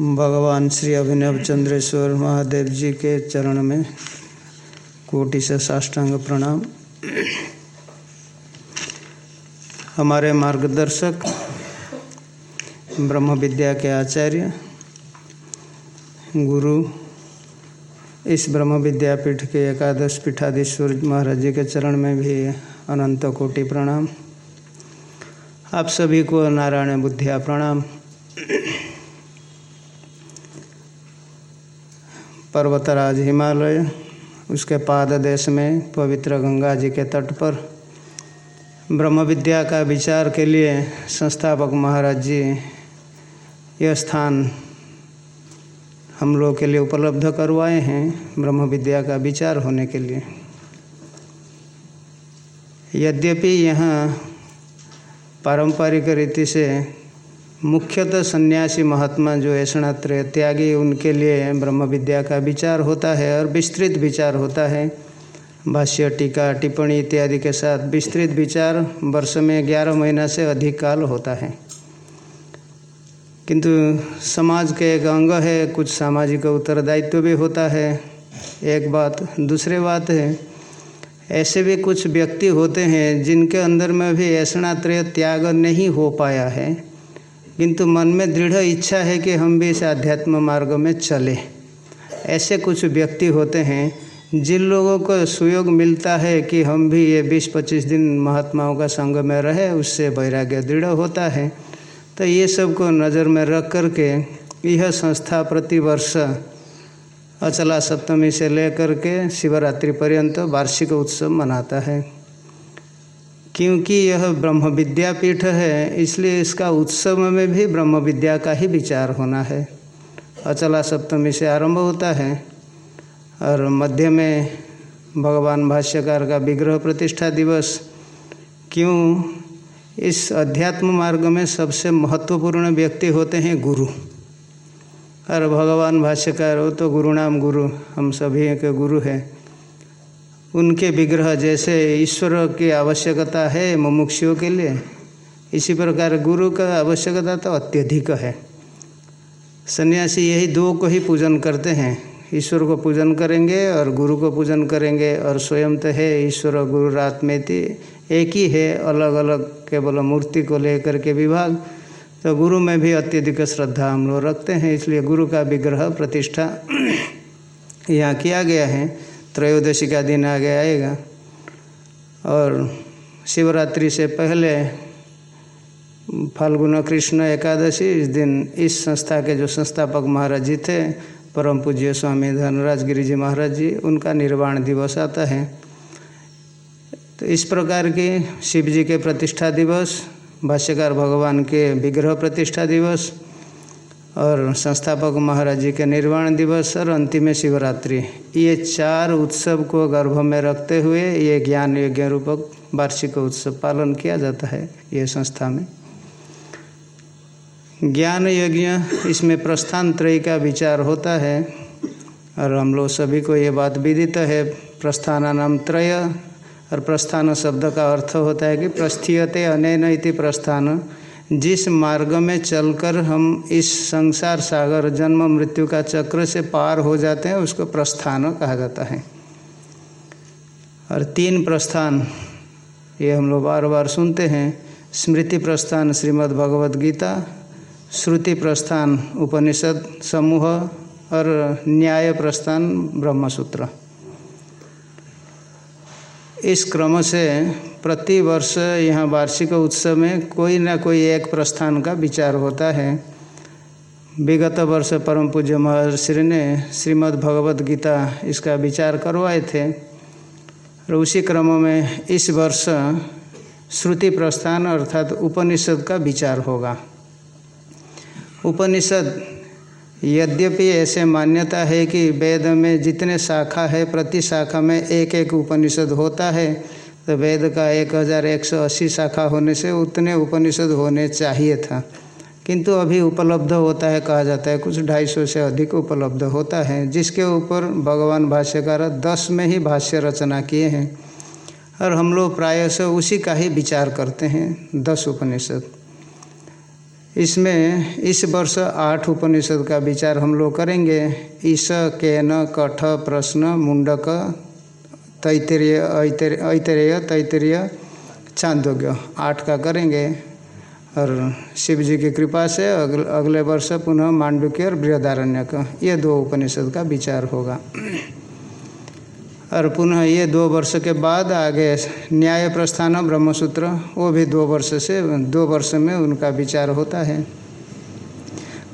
भगवान श्री अभिनव चंद्रेश्वर महादेव जी के चरण में कोटि से साष्टांग प्रणाम। हमारे मार्गदर्शक ब्रह्म विद्या के आचार्य, गुरु, इस ब्रह्म विद्यापीठ के एकादश पीठाधीश्वर महाराज जी के चरण में भी अनंत कोटि प्रणाम। आप सभी को नारायण बुद्धिया प्रणाम। पर्वतराज हिमालय, उसके पाद देश में पवित्र गंगा जी के तट पर। ब्रह्म विद्या का विचार के लिए संस्थापक महाराज जी यह स्थान हम लोग के लिए उपलब्ध करवाए हैं ब्रह्म विद्या का विचार होने के लिए। यद्यपि यहाँ पारंपरिक रीति से मुख्यतः सन्यासी महात्मा जो ऐषणात्रय त्यागी, उनके लिए ब्रह्म विद्या का विचार होता है और विस्तृत विचार होता है। भाष्य, टीका, टिप्पणी इत्यादि के साथ विस्तृत विचार वर्ष में ग्यारह महीना से अधिक काल होता है। किंतु समाज के एक अंग है, कुछ सामाजिक उत्तरदायित्व भी होता है। एक बात, दूसरी बात है, ऐसे भी कुछ व्यक्ति होते हैं जिनके अंदर में भी ऐषणात्रय त्याग नहीं हो पाया है। किंतु मन में दृढ़ इच्छा है कि हम भी इस आध्यात्म मार्ग में चले। ऐसे कुछ व्यक्ति होते हैं, जिन लोगों को सुयोग मिलता है कि हम भी ये 20-25 दिन महात्माओं का संग में रहे, उससे वैराग्य दृढ़ होता है। तो ये सबको नज़र में रख करके यह संस्था प्रतिवर्ष अचला सप्तमी से लेकर के शिवरात्रि पर्यंत वार्षिक उत्सव मनाता है। क्योंकि यह ब्रह्म विद्यापीठ है, इसलिए इसका उत्सव में भी ब्रह्म विद्या का ही विचार होना है। अचला सप्तमी से आरंभ होता है, और मध्य में भगवान भाष्यकार का विग्रह प्रतिष्ठा दिवस क्यों? इस अध्यात्म मार्ग में सबसे महत्वपूर्ण व्यक्ति होते हैं गुरु। और भगवान भाष्यकार हो तो गुरु नाम गुरु, हम सभी के गुरु हैं। उनके विग्रह जैसे ईश्वर की आवश्यकता है मुमुक्षुओं के लिए। इसी प्रकार गुरु का आवश्यकता तो अत्यधिक है। सन्यासी यही दो को ही पूजन करते हैं। ईश्वर को पूजन करेंगे और गुरु को पूजन करेंगे और स्वयं तो है ईश्वर और गुरु थी एक ही है अलग अलग केवल मूर्ति को लेकर के विभाग। तो गुरु में भी अत्यधिक श्रद्धा हम लोग रखते हैं, इसलिए गुरु का विग्रह प्रतिष्ठा यहाँ किया गया है। त्रयोदशी का दिन आगे आएगा। और शिवरात्रि से पहले फाल्गुन कृष्ण एकादशी, इस दिन इस संस्था के जो संस्थापक महाराज जी थे, परम पूज्य स्वामी धनराज गिरी जी महाराज जी, उनका निर्वाण दिवस आता है। तो इस प्रकार के शिव जी के प्रतिष्ठा दिवस, भाष्यकार भगवान के विग्रह प्रतिष्ठा दिवस और संस्थापक महाराज जी के निर्वाण दिवस और अंतिम शिवरात्रि। ये चार उत्सव को गर्भ में रखते हुए ये ज्ञान यज्ञ रूपक वार्षिक उत्सव पालन किया जाता है ये संस्था में। ज्ञान यज्ञ इसमें प्रस्थान त्रय का विचार होता है और हम लोग सभी को ये बात विदित है प्रस्थानानाम त्रय और प्रस्थान शब्द का अर्थ होता है कि प्रस्थीयते अनैन इति प्रस्थान। जिस मार्ग में चलकर हम इस संसार सागर, जन्म, मृत्यु का चक्र से पार हो जाते हैं, उसको प्रस्थान कहा जाता है। और तीन प्रस्थान, ये हम लोग बार बार सुनते हैं। स्मृति प्रस्थान श्रीमद् भगवद गीता, श्रुति प्रस्थान उपनिषद समूह, और न्याय प्रस्थान ब्रह्मसूत्र। इस क्रम से प्रति वर्ष यहाँ वार्षिक उत्सव में कोई ना कोई एक प्रस्थान का विचार होता है। विगत वर्ष परम पूज्य महर्षि ने श्रीमद् भगवद गीता इसका विचार करवाए थे। और उसी क्रम में इस वर्ष श्रुति प्रस्थान अर्थात उपनिषद का विचार होगा। उपनिषद, यद्यपि ऐसे मान्यता है कि वेद में जितने शाखा है, प्रति शाखा में एक एक उपनिषद होता है तो वेद का एक हज़ार एक सौ अस्सी शाखा होने से उतने उपनिषद होने चाहिए था। किंतु अभी उपलब्ध होता है, कहा जाता है, कुछ ढाई सौ से अधिक उपलब्ध होता है, जिसके ऊपर भगवान भाष्यकार दस में ही भाष्य रचना किए हैं। और हम लोग प्रायश उसी का ही विचार करते हैं, दस उपनिषद। इसमें इस वर्ष आठ उपनिषद का विचार हम लोग करेंगे। ईश केन कठ प्रश्न मुंडक तैतरीय ऐतरेय, तैतरीय चांदोग्य। आठ का करेंगे। और शिव जी की कृपा से अगले अगले वर्ष पुनः मांडुक्य और बृहदारण्य का, ये दो उपनिषद का विचार होगा। और पुनः ये दो वर्ष के बाद आगे न्याय प्रस्थान ब्रह्मसूत्र, वो भी दो वर्ष से, दो वर्ष में उनका विचार होता है।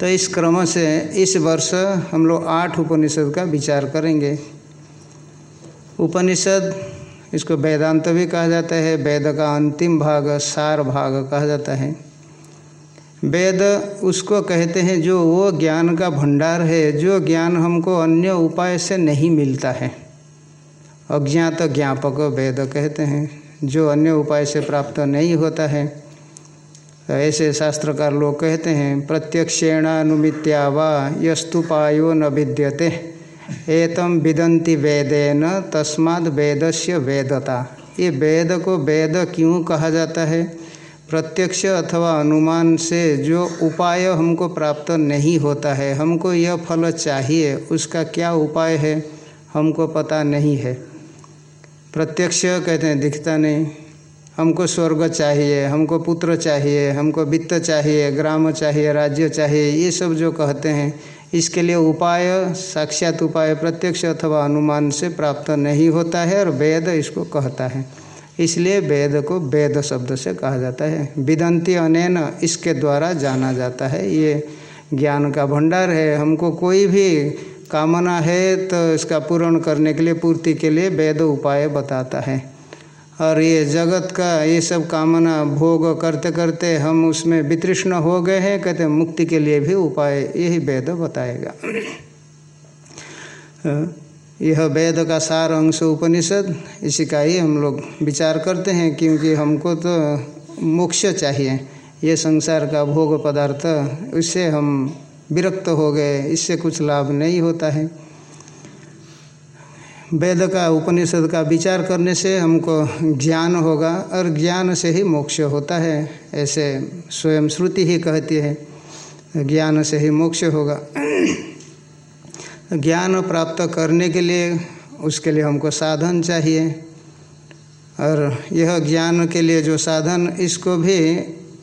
तो इस क्रम से इस वर्ष हम लोग आठ उपनिषद का विचार करेंगे। उपनिषद, इसको वेदांत भी कहा जाता है, वेद का अंतिम भाग, सार भाग कहा जाता है। वेद उसको कहते हैं जो वो ज्ञान का भंडार है, जो ज्ञान हमको अन्य उपाय से नहीं मिलता है। अज्ञात ज्ञापक वेद कहते हैं, जो अन्य उपाय से प्राप्त नहीं होता है। तो ऐसे शास्त्रकार लोग कहते हैं, प्रत्यक्षेणानुमित्या वा यस्तुपायो न विद्यते। एतम विदंती वेदेन तस्माद वेदस्य वेदता। ये वेद को वेद क्यों कहा जाता है? प्रत्यक्ष अथवा अनुमान से जो उपाय हमको प्राप्त नहीं होता है, हमको यह फल चाहिए, उसका क्या उपाय है, हमको पता नहीं है। प्रत्यक्ष कहते हैं, दिखता नहीं। हमको स्वर्ग चाहिए, हमको पुत्र चाहिए, हमको वित्त चाहिए, ग्राम चाहिए, राज्य चाहिए, ये सब जो कहते हैं इसके लिए उपाय, साक्षात उपाय, प्रत्यक्ष अथवा अनुमान से प्राप्त नहीं होता है और वेद इसको कहता है। इसलिए वेद को वेद शब्द से कहा जाता है। विदंती अनैन इसके द्वारा जाना जाता है। ये ज्ञान का भंडार है। हमको कोई भी कामना है तो इसका पूर्ण करने के लिए, पूर्ति के लिए वेद उपाय बताता है। और ये जगत का, ये सब कामना भोग करते करते हम उसमें वितृष्ण हो गए हैं, कहते मुक्ति के लिए भी उपाय, यही वेद बताएगा। यह वेद का सार अंश उपनिषद, इसी का ही हम लोग विचार करते हैं, क्योंकि हमको तो मोक्ष चाहिए, ये संसार का भोग पदार्थ, उससे हम विरक्त हो गए, इससे कुछ लाभ नहीं होता है। वेद का, उपनिषद का विचार करने से हमको ज्ञान होगा और ज्ञान से ही मोक्ष होता है, ऐसे स्वयं श्रुति ही कहती है। ज्ञान से ही मोक्ष होगा। ज्ञान प्राप्त करने के लिए उसके लिए हमको साधन चाहिए। और यह ज्ञान के लिए जो साधन, इसको भी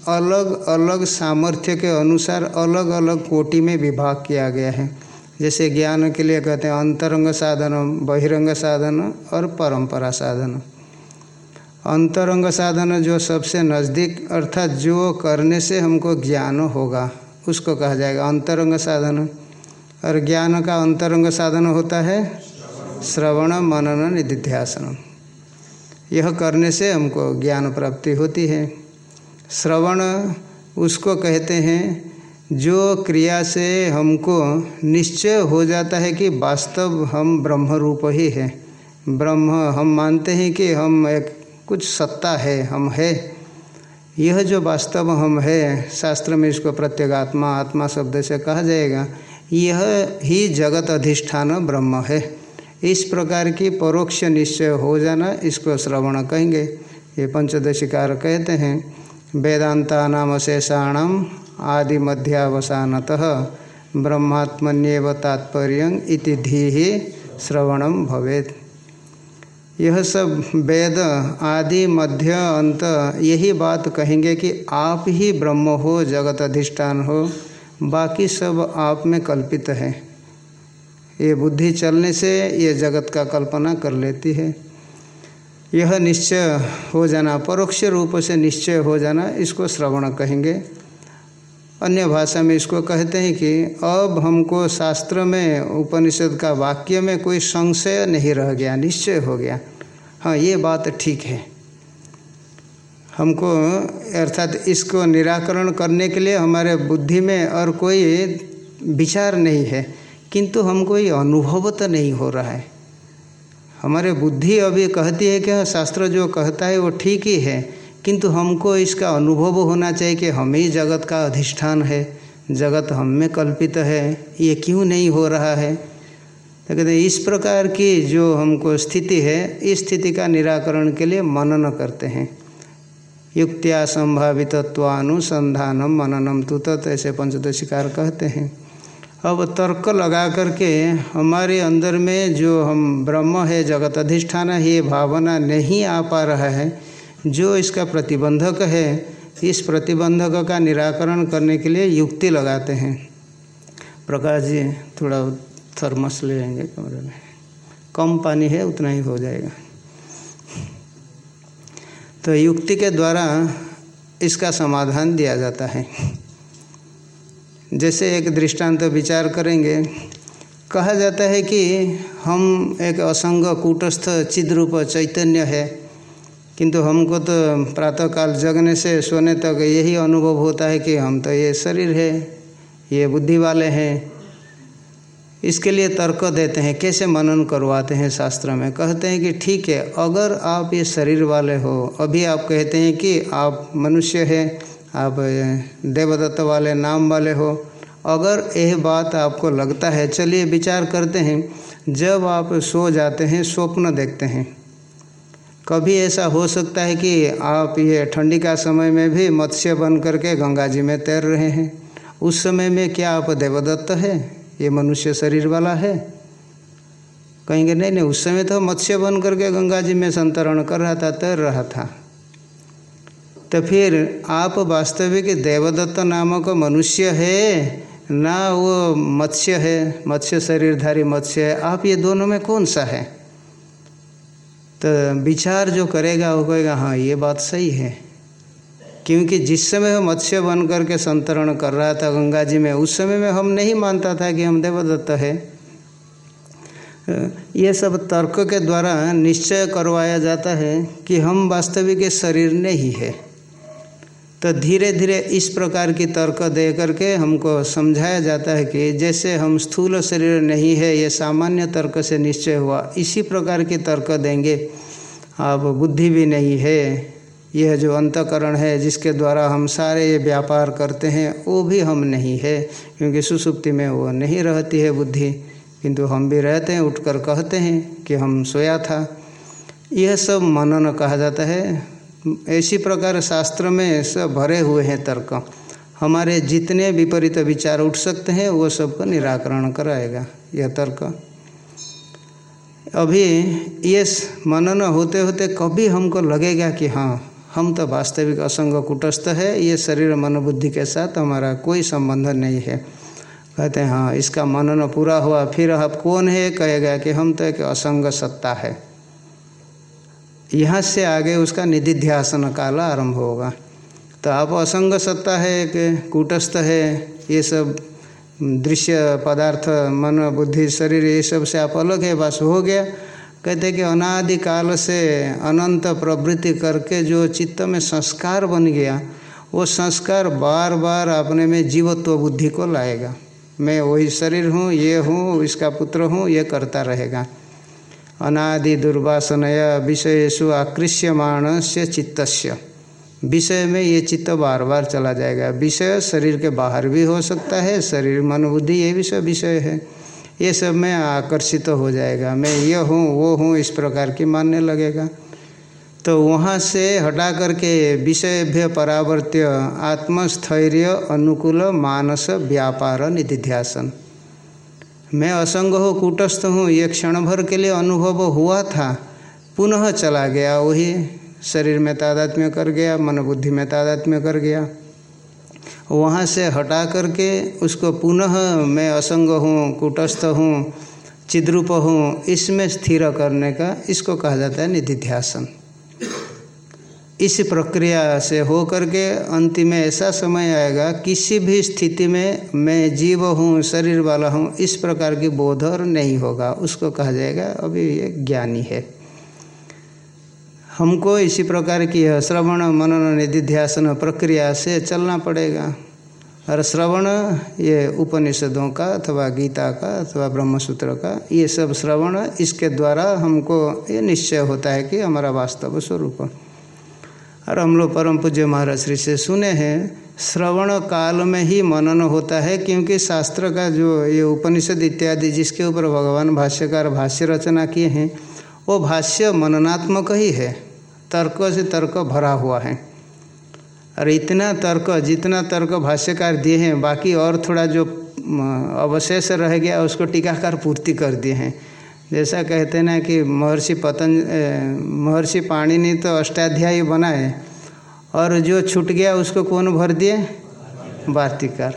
अलग अलग सामर्थ्य के अनुसार अलग अलग कोटि में विभाग किया गया है। जैसे ज्ञान के लिए कहते हैं अंतरंग साधन बहिरंग साधन और परंपरा साधन। अंतरंग साधन जो सबसे नज़दीक अर्थात जो करने से हमको ज्ञान होगा, उसको कहा जाएगा अंतरंग साधन। और ज्ञान का अंतरंग साधन होता है श्रवण मनन निधिध्यासन। यह करने से हमको ज्ञान प्राप्ति होती है। श्रवण, उसको कहते हैं जो क्रिया से हमको निश्चय हो जाता है कि वास्तव हम ब्रह्म रूप ही है। ब्रह्म हम मानते हैं कि हम एक कुछ सत्ता है, हम है। यह जो वास्तव हम है, शास्त्र में इसको प्रत्येगात्मा आत्मा शब्द से कहा जाएगा, यह ही जगत अधिष्ठान ब्रह्म है। इस प्रकार की परोक्ष निश्चय हो जाना इसको श्रवण कहेंगे। ये पंचदशिकार कहते हैं वेदांता नाम शेषाणम आदि मध्यावसानतः ब्रह्मात्मन्यव तात्पर्य इति धी श्रवणम भवेत। यह सब वेद आदि मध्य अंत यही बात कहेंगे कि आप ही ब्रह्म हो, जगत अधिष्ठान हो, बाकी सब आप में कल्पित है। ये बुद्धि चलने से ये जगत का कल्पना कर लेती है। यह निश्चय हो जाना, परोक्ष रूप से निश्चय हो जाना, इसको श्रवण कहेंगे। अन्य भाषा में इसको कहते हैं कि अब हमको शास्त्र में, उपनिषद का वाक्य में कोई संशय नहीं रह गया, निश्चय हो गया। हाँ ये बात ठीक है। हमको, अर्थात इसको निराकरण करने के लिए हमारे बुद्धि में और कोई विचार नहीं है, किंतु हमको ये अनुभव तो नहीं हो रहा है। हमारे बुद्धि अभी कहती है कि शास्त्र जो कहता है वो ठीक ही है किंतु हमको इसका अनुभव होना चाहिए कि हम ही जगत का अधिष्ठान है, जगत हम में कल्पित है, ये क्यों नहीं हो रहा है? तो कहते हैं, इस प्रकार की जो हमको स्थिति है, इस स्थिति का निराकरण के लिए मनन करते हैं। युक्त्या संभावितत्वानुसंधानम मननम तुत, ऐसे पंचदशिकार कहते हैं। अब तर्क लगा करके हमारे अंदर में जो हम ब्रह्म है, जगत अधिष्ठान है, ये भावना नहीं आ पा रहा है। जो इसका प्रतिबंधक है, इस प्रतिबंधक का निराकरण करने के लिए युक्ति लगाते हैं। प्रकाश जी, थोड़ा थर्मस ले लेंगे कमरे में। कम पानी है, उतना ही हो जाएगा। तो युक्ति के द्वारा इसका समाधान दिया जाता है। जैसे एक दृष्टांत तो विचार करेंगे। कहा जाता है कि हम एक असंग कूटस्थ चिद्रूप चैतन्य है। किंतु हमको तो प्रातःकाल जगने से सोने तक यही अनुभव होता है कि हम तो ये शरीर है, ये बुद्धि वाले हैं। इसके लिए तर्क देते हैं, कैसे मनन करवाते हैं शास्त्र में? कहते हैं कि ठीक है, अगर आप ये शरीर वाले हो, अभी आप कहते हैं कि आप मनुष्य है, आप देवदत्त वाले नाम वाले हो, अगर यह बात आपको लगता है, चलिए विचार करते हैं, जब आप सो जाते हैं, स्वप्न देखते हैं कभी ऐसा हो सकता है कि आप ये ठंडी का समय में भी मत्स्य बन करके गंगा जी में तैर रहे हैं। उस समय में क्या आप देवदत्त है? ये मनुष्य शरीर वाला है। कहेंगे, नहीं नहीं, उस समय तो मत्स्य बन करके गंगा जी में संतरण कर रहा था, तैर रहा था। तो फिर आप वास्तविक देवदत्त नामक मनुष्य है? ना, वो मत्स्य है, मत्स्य शरीरधारी मत्स्य है। आप ये दोनों में कौन सा है? तो विचार जो करेगा, वो कहेगा हाँ ये बात सही है। क्योंकि जिस समय वो मत्स्य बन करके संतरण कर रहा था गंगा जी में, उस समय में हम नहीं मानता था कि हम देवदत्त है। ये सब तर्क के द्वारा निश्चय करवाया जाता है कि हम वास्तविक शरीर नहीं है। तो धीरे धीरे इस प्रकार की तर्क दे करके हमको समझाया जाता है कि जैसे हम स्थूल शरीर नहीं है, ये सामान्य तर्क से निश्चय हुआ। इसी प्रकार की तर्क देंगे। अब बुद्धि भी नहीं है। यह जो अंतकरण है, जिसके द्वारा हम सारे ये व्यापार करते हैं, वो भी हम नहीं है, क्योंकि सुसुप्ति में वो नहीं रहती है बुद्धि। किंतु हम भी रहते हैं, उठकर कहते हैं कि हम सोया था। यह सब मनन कहा जाता है। ऐसी प्रकार शास्त्र में सब भरे हुए हैं तर्क। हमारे जितने विपरीत विचार उठ सकते हैं, वो सबका निराकरण कराएगा, यह तर्क। अभी ये मनन होते होते कभी हमको लगेगा कि हाँ हम तो वास्तविक असंग कुटस्थ है, ये शरीर मनोबुद्धि के साथ हमारा कोई संबंध नहीं है। कहते हैं हाँ इसका मनन पूरा हुआ, फिर आप कौन है कहेगा कि हम तो एक असंग सत्ता है। यहाँ से आगे उसका निधिध्यासन काल आरंभ होगा। तो आप असंग सत्ता है कि कूटस्थ है, ये सब दृश्य पदार्थ, मन, बुद्धि, शरीर, ये सबसे आप अलग है, बस हो गया। कहते कि अनादि काल से अनंत प्रवृत्ति करके जो चित्त में संस्कार बन गया, वो संस्कार बार बार अपने में जीवत्व बुद्धि को लाएगा। मैं वही शरीर हूँ, ये हूँ, इसका पुत्र हूँ, ये करता रहेगा। अनादि दुर्वासनया विषयसु आकृष्यमाण से चित्त विषय में ये चित्त बार बार चला जाएगा। विषय शरीर के बाहर भी हो सकता है, शरीर मन बुद्धि ये भी सब विषय है। ये सब में आकर्षित तो हो जाएगा। मैं ये हूँ, वो हूँ, इस प्रकार की मानने लगेगा। तो वहाँ से हटा करके विषयभ्य परावर्त्य, आत्मस्थैर्य, अनुकूल, मानस, व्यापार, निधिध्यासन। मैं असंग हो, कूटस्थ हूँ, ये क्षण भर के लिए अनुभव हुआ था। पुनः चला गया वही। शरीर में तादात्म्य कर गया, मन बुद्धि में तादात्म्य कर गया। वहाँ से हटा करके उसको पुनः मैं असंग हूँ, कूटस्थ हूँ, चिद्रूप हूँ, इसमें स्थिर करने का इसको कहा जाता है निधिध्यासन। इस प्रक्रिया से हो करके अंतिम में ऐसा समय आएगा, किसी भी स्थिति में मैं जीव हूँ, शरीर वाला हूँ, इस प्रकार की बोध और नहीं होगा। उसको कहा जाएगा, अभी ये ज्ञानी है। हमको इसी प्रकार की श्रवण मनन निधिध्यासन प्रक्रिया से चलना पड़ेगा। और श्रवण, ये उपनिषदों का अथवा गीता का अथवा ब्रह्मसूत्र का, ये सब श्रवण, इसके द्वारा हमको ये निश्चय होता है कि हमारा वास्तव स्वरूप। और हम लोग परम पूज्य महाराज श्री से सुने हैं, श्रवण काल में ही मनन होता है, क्योंकि शास्त्र का जो ये उपनिषद इत्यादि जिसके ऊपर भगवान भाष्यकार भाष्य रचना किए हैं, वो भाष्य मननात्मक ही है। तर्क से तर्क भरा हुआ है। और इतना तर्क, जितना तर्क भाष्यकार दिए हैं, बाकी और थोड़ा जो अवशेष रह गया, उसको टीकाकार पूर्ति कर दिए हैं। जैसा कहते ना कि महर्षि पतंज महर्षि पाणिनि तो अष्टाध्यायी बनाए और जो छूट गया, उसको कौन भर दिए? वार्तिकार।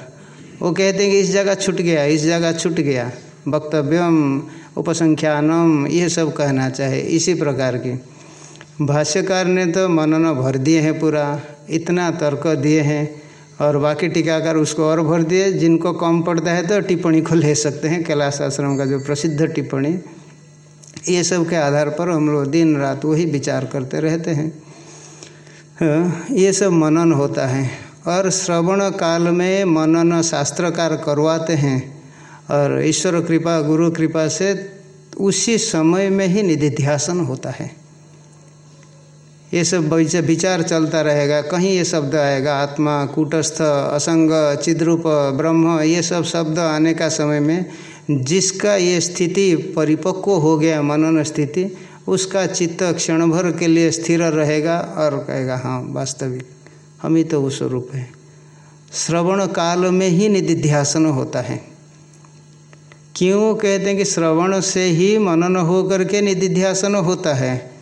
वो कहते हैं कि इस जगह छूट गया, इस जगह छूट गया। वक्तव्यम, उपसंख्यानम, ये सब कहना चाहे, इसी प्रकार की। भाष्यकार ने तो मनन भर दिए हैं पूरा, इतना तर्क दिए हैं, और बाकी टीकाकार उसको और भर दिए। जिनको कम पड़ता है तो टिप्पणी को ले सकते हैं, कैलाश आश्रम का जो प्रसिद्ध टिप्पणी। ये सब के आधार पर हम लोग दिन रात वही विचार करते रहते हैं। ये सब मनन होता है और श्रवण काल में मनन शास्त्रकार करवाते हैं और ईश्वर कृपा, गुरु कृपा से उसी समय में ही निधिध्यासन होता है। ये सब विचार चलता रहेगा, कहीं ये शब्द आएगा, आत्मा, कूटस्थ, असंग, चिद्रूप, ब्रह्म, ये सब शब्द आने का समय में जिसका ये स्थिति परिपक्व हो गया मनन स्थिति, उसका चित्त क्षण भर के लिए स्थिर रहेगा और कहेगा हाँ वास्तविक, हम ही तो वो स्वरूप है। श्रवण काल में ही निधिध्यासन होता है। क्यों कहते हैं कि श्रवण से ही मनन होकर के निधिध्यासन होता है?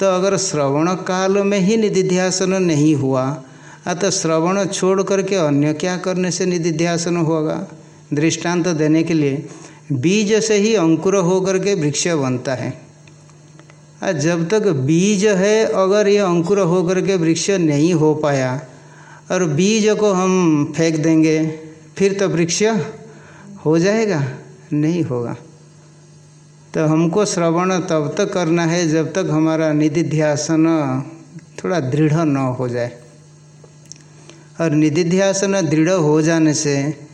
तो अगर श्रवण काल में ही निधिध्यासन नहीं हुआ, अतः श्रवण छोड़ करके अन्य क्या करने से निधिध्यासन होगा? दृष्टांत तो देने के लिए बीज से ही अंकुर होकर के वृक्ष बनता है। जब तक बीज है, अगर ये अंकुर होकर के वृक्ष नहीं हो पाया, और बीज को हम फेंक देंगे, फिर तो वृक्ष हो जाएगा, नहीं होगा। तो हमको श्रवण तब तक करना है जब तक हमारा निधिध्यासन थोड़ा दृढ़ न हो जाए। और निधिध्यासन दृढ़ हो जाने से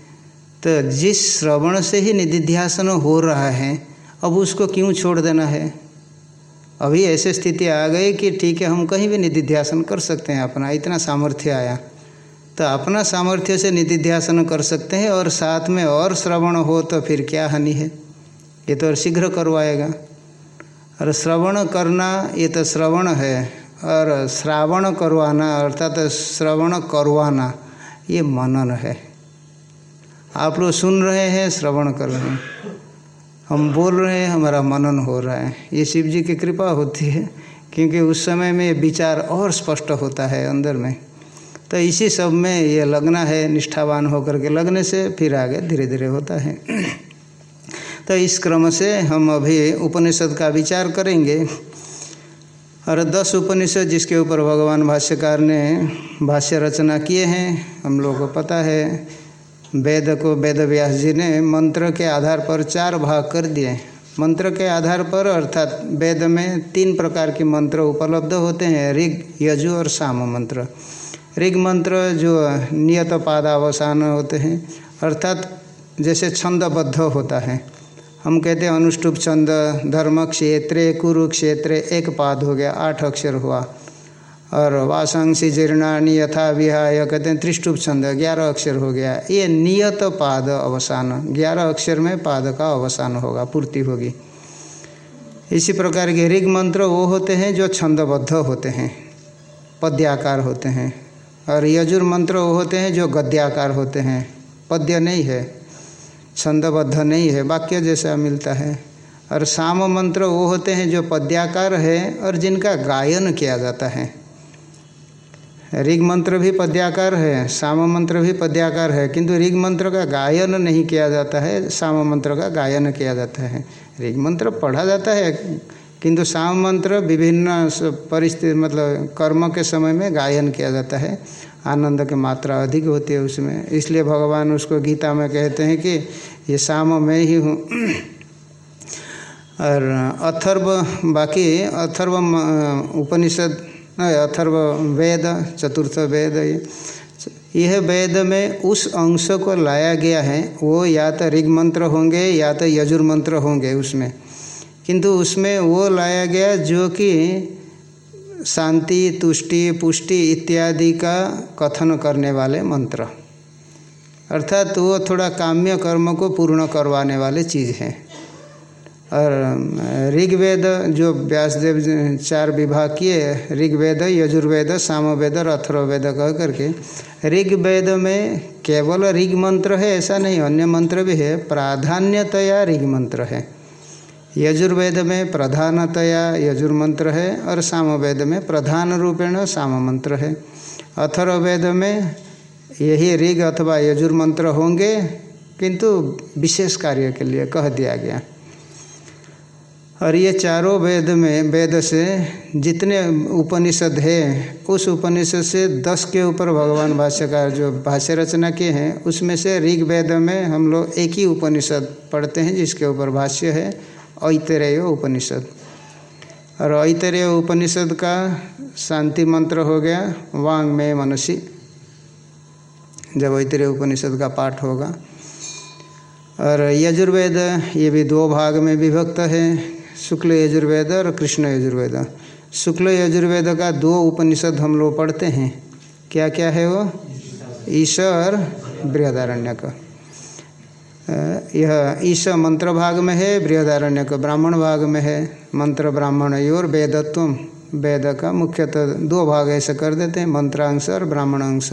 तो जिस श्रवण से ही निधिध्यासन हो रहा है, अब उसको क्यों छोड़ देना है? अभी ऐसे स्थिति आ गई कि ठीक है, हम कहीं भी निधिध्यासन कर सकते हैं, अपना इतना सामर्थ्य आया। तो अपना सामर्थ्य से निधिध्यासन कर सकते हैं और साथ में और श्रवण हो तो फिर क्या हानि है? ये तो शीघ्र करवाएगा। और श्रवण करना, ये तो श्रवण है। और श्रावण करवाना, अर्थात श्रवण करवाना, ये मनन है। आप लोग सुन रहे हैं, श्रवण कर रहे हैं। हम बोल रहे हैं, हमारा मनन हो रहा है। ये शिव जी की कृपा होती है, क्योंकि उस समय में विचार और स्पष्ट होता है अंदर में। तो इसी सब में ये लगना है, निष्ठावान होकर के लगने से फिर आगे धीरे धीरे होता है। तो इस क्रम से हम अभी उपनिषद का विचार करेंगे। और दस उपनिषद जिसके ऊपर भगवान भाष्यकार ने भाष्य रचना किए हैं, हम लोगों को पता है। वेद को वेद व्यास जी ने मंत्र के आधार पर चार भाग कर दिए। मंत्र के आधार पर अर्थात वेद में तीन प्रकार के मंत्र उपलब्ध होते हैं, ऋग, यजु और साम मंत्र। ऋग मंत्र जो नियत पादावसान होते हैं, अर्थात जैसे छंदबद्ध होता है। हम कहते हैं अनुष्टुप छंद, धर्म क्षेत्र कुरुक्षेत्र एक पाद हो गया, आठ अक्षर हुआ। और वासंसी जीर्णानी यथा विहाय कहते हैं त्रिष्टुप छंद ग्यारह अक्षर हो गया। ये नियत पाद अवसान, ग्यारह अक्षर में पाद का अवसान होगा, पूर्ति होगी। इसी प्रकार के ऋग मंत्र वो होते हैं जो छंदबद्ध होते हैं, पद्याकार होते हैं। और यजुर मंत्र वो होते हैं जो गद्याकार होते हैं। पद्य नहीं है, छंदबद्ध नहीं है, वाक्य जैसा मिलता है। और साम मंत्र वो होते हैं जो पद्याकार है और जिनका गायन किया जाता है। ऋग मंत्र भी पद्याकार है, साम मंत्र भी पद्याकार है, किंतु ऋग मंत्र का गायन नहीं किया जाता है, साम मंत्र का गायन किया जाता है। ऋग मंत्र पढ़ा जाता है, किंतु साम मंत्र विभिन्न परिस्थिति मतलब कर्म के समय में गायन किया जाता है, आनंद की मात्रा अधिक होती है उसमें। इसलिए भगवान उसको गीता में कहते हैं कि, ये साम मैं ही हूँ। और अथर्व बाकी अथर्व उपनिषद अथर्व वेद, चतुर्थ वेद यह वेद में उस अंश को लाया गया है, वो या तो ऋग मंत्र होंगे, या तो यजुर मंत्र होंगे उसमें। किंतु उसमें वो लाया गया जो कि शांति, तुष्टि, पुष्टि इत्यादि का कथन करने वाले मंत्र। अर्थात वो थोड़ा काम्य कर्म को पूर्ण करवाने वाले चीज़ हैं। और ऋग्वेद जो व्यासदेव चार विभाग किए, ऋग्वेद, यजुर्वेद, सामवेद और अथर्ववेद कह करके, ऋग्वेद में केवल ऋग मंत्र है, ऐसा नहीं, अन्य मंत्र भी है, प्राधान्यतया ऋग मंत्र है। यजुर्वेद में प्रधानतया यजुर्मंत्र है और सामवेद में प्रधान रूपेण साम मंत्र है। अथर्ववेद में यही ऋग अथवा यजुर्मंत्र होंगे, किंतु विशेष कार्य के लिए कह दिया गया। और ये चारों वेद में, वेद से जितने उपनिषद है, उस उपनिषद से दस के ऊपर भगवान भाष्यकार जो भाष्य रचना किए हैं, उसमें से ऋग वेद में हम लोग एक ही उपनिषद पढ़ते हैं जिसके ऊपर भाष्य है, ऐतरेय उपनिषद। और ऐतरेय उपनिषद का शांति मंत्र हो गया, वांग में मनुष्य, जब ऐतरेय उपनिषद का पाठ होगा। और यजुर्वेद, ये भी दो भाग में विभक्त है शुक्ल यजुर्वेद और कृष्ण यजुर्वेद। शुक्ल यजुर्वेद का दो उपनिषद हम लोग पढ़ते हैं। क्या क्या है वो? ईश्वर का यह ईश मंत्र भाग में है बृहदारण्य का ब्राह्मण भाग में है। मंत्र ब्राह्मण और वेदत्व। वेद का मुख्यतः दो भाग ऐसे कर देते हैं, मंत्रांश और ब्राह्मण अंश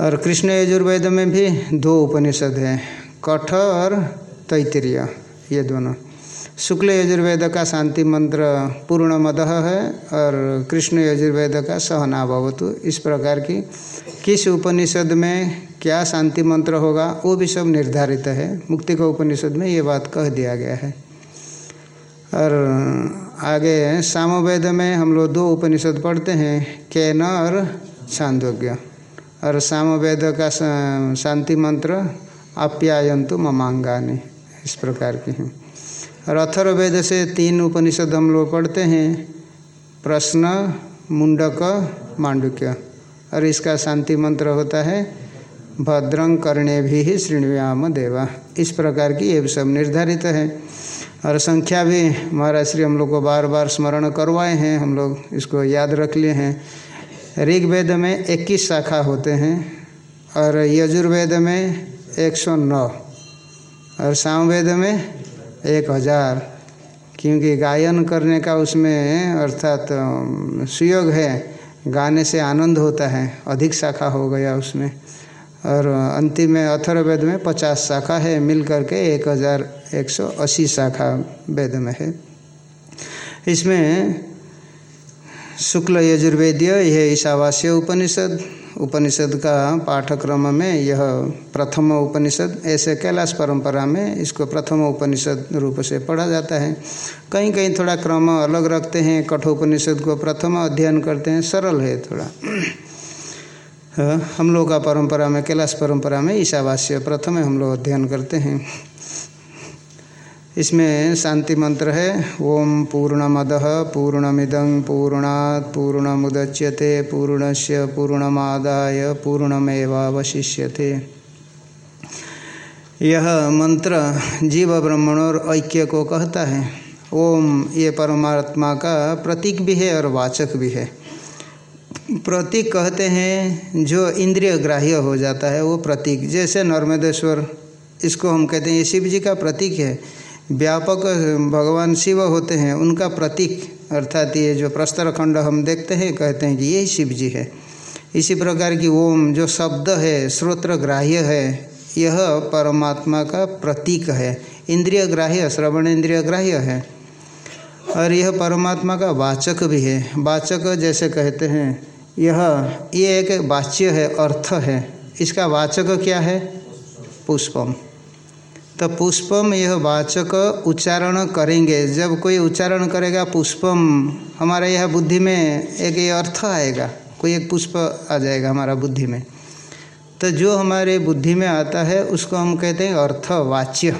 और कृष्ण यजुर्वेद में भी दो उपनिषद हैं, कठ और तैतरीय ये दोनों। शुक्ल यजुर्वेद का शांति मंत्र पूर्ण मदह है और कृष्ण यजुर्वेद का सहना भवतु। इस प्रकार की किस उपनिषद में क्या शांति मंत्र होगा, वो भी सब निर्धारित है। मुक्ति का उपनिषद में ये बात कह दिया गया है। और आगे सामवेद में हम लोग दो उपनिषद पढ़ते हैं, केन और छांदोग्य और सामवेद का शांति मंत्र, आप्यायंतु ममांगानी। इस प्रकार की हैं। और अथर्वेद से तीन उपनिषद हम लोग पढ़ते हैं। प्रश्न, मुंडक, मांडुक्य। और इसका शांति मंत्र होता है, भद्रं कर्णे भी श्रृणव्याम देवा। इस प्रकार की ये सब निर्धारित है। और संख्या भी महाराज श्री हम लोग को बार बार स्मरण करवाए हैं। हम लोग इसको याद रख लिए हैं। ऋग्वेद में इक्कीस शाखा होते हैं और यजुर्वेद में एक सौ नौ। और सामवेद में एक हज़ार, क्योंकि गायन करने का उसमें, अर्थात सुयोग है। गाने से आनंद होता है, अधिक शाखा हो गया उसमें। और अंतिम में अथर्वेद में पचास शाखा है, मिल करके एक हज़ार एक सौ अस्सी शाखा वेद में है। इसमें शुक्ल यजुर्वेदीय, यह ईशावास्य उपनिषद उपनिषद का पाठ्यक्रम में यह प्रथम उपनिषद, ऐसे कैलाश परंपरा में इसको प्रथम उपनिषद रूप से पढ़ा जाता है। कहीं कहीं थोड़ा क्रम अलग रखते हैं, कठोपनिषद को प्रथम अध्ययन करते हैं, सरल है थोड़ा। हम लोग का परंपरा में, कैलाश परंपरा में ईशावास्य प्रथम हम लोग अध्ययन करते हैं। इसमें शांति मंत्र है। ओम पूर्णमद पूर्णमिदं पूर्णात् पूर्णमुदच्यते, पूर्णस्य पूर्णमादाय पूर्णमेवावशिष्यते। यह मंत्र जीव ब्रह्मण और ऐक्य को कहता है। ओम ये परमात्मा का प्रतीक भी है और वाचक भी है। प्रतीक कहते हैं, जो इंद्रिय ग्राह्य हो जाता है वो प्रतीक। जैसे नर्मदेश्वर, इसको हम कहते हैं ये शिव जी का प्रतीक है। व्यापक भगवान शिव होते हैं, उनका प्रतीक, अर्थात ये जो प्रस्तर खंड हम देखते हैं, कहते हैं कि यही शिव जी है। इसी प्रकार की ओम जो शब्द है श्रोत्र ग्राह्य है, यह परमात्मा का प्रतीक है। इंद्रिय ग्राह्य, श्रवण इंद्रिय ग्राह्य है। और यह परमात्मा का वाचक भी है। वाचक जैसे कहते हैं, यह, ये एक वाच्य है, अर्थ है। इसका वाचक क्या है? पुष्पम। तो पुष्पम यह वाचक उच्चारण करेंगे। जब कोई उच्चारण करेगा, पुष्पम, हमारे यह बुद्धि में एक ये अर्थ आएगा। कोई एक पुष्प आ जाएगा हमारा बुद्धि में। तो जो हमारे बुद्धि में आता है, उसको हम कहते हैं अर्थ वाच्य।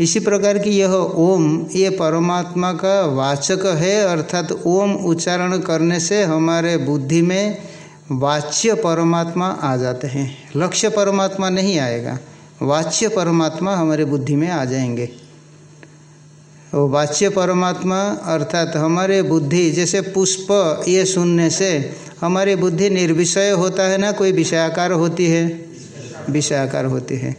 इसी प्रकार की यह ओम, ये परमात्मा का वाचक है, अर्थात तो ओम उच्चारण करने से हमारे बुद्धि में वाच्य परमात्मा आ जाते हैं। लक्ष्य परमात्मा नहीं आएगा। वाच्य परमात्मा हमारे बुद्धि में आ जाएँगे। वो वाच्य परमात्मा अर्थात हमारे बुद्धि, जैसे पुष्प, ये सुनने से हमारी बुद्धि निर्विषय होता है ना, कोई विषयाकार होती है? विषयाकार होती है।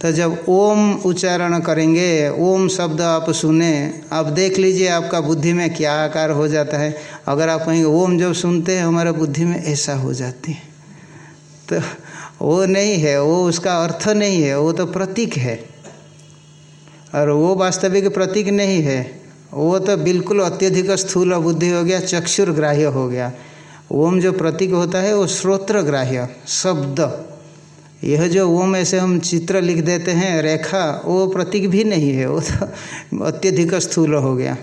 तो जब ओम उच्चारण करेंगे, ओम शब्द आप सुने, आप देख लीजिए आपका बुद्धि में क्या आकार हो जाता है। अगर आप कहेंगे, ओम जब सुनते हैं, हमारा बुद्धि में ऐसा हो जाती है। तो वो नहीं है, वो उसका अर्थ नहीं है, वो तो प्रतीक है। और वो वास्तविक प्रतीक नहीं है, वो तो बिल्कुल अत्यधिक स्थूल बुद्धि हो गया, चक्षुर ग्राह्य हो गया। ओम जो प्रतीक होता है, वो श्रोत्र ग्राह्य, शब्द। यह जो ओम ऐसे हम चित्र लिख देते हैं, रेखा, वो प्रतीक भी नहीं है, वो तो अत्यधिक स्थूल हो गया।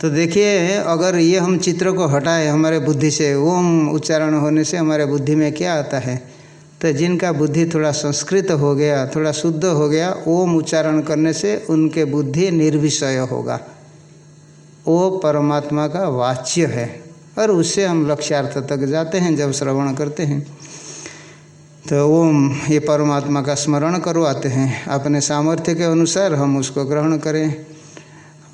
तो देखिए, अगर ये हम चित्र को हटाए हमारे बुद्धि से, ओम उच्चारण होने से हमारे बुद्धि में क्या आता है? तो जिनका बुद्धि थोड़ा संस्कृत हो गया, थोड़ा शुद्ध हो गया, ओम उच्चारण करने से उनके बुद्धि निर्विषय होगा। वो परमात्मा का वाच्य है और उससे हम लक्ष्यार्थ तक जाते हैं, जब श्रवण करते हैं। तो ओम, ये परमात्मा का स्मरण करवाते हैं। अपने सामर्थ्य के अनुसार हम उसको ग्रहण करें।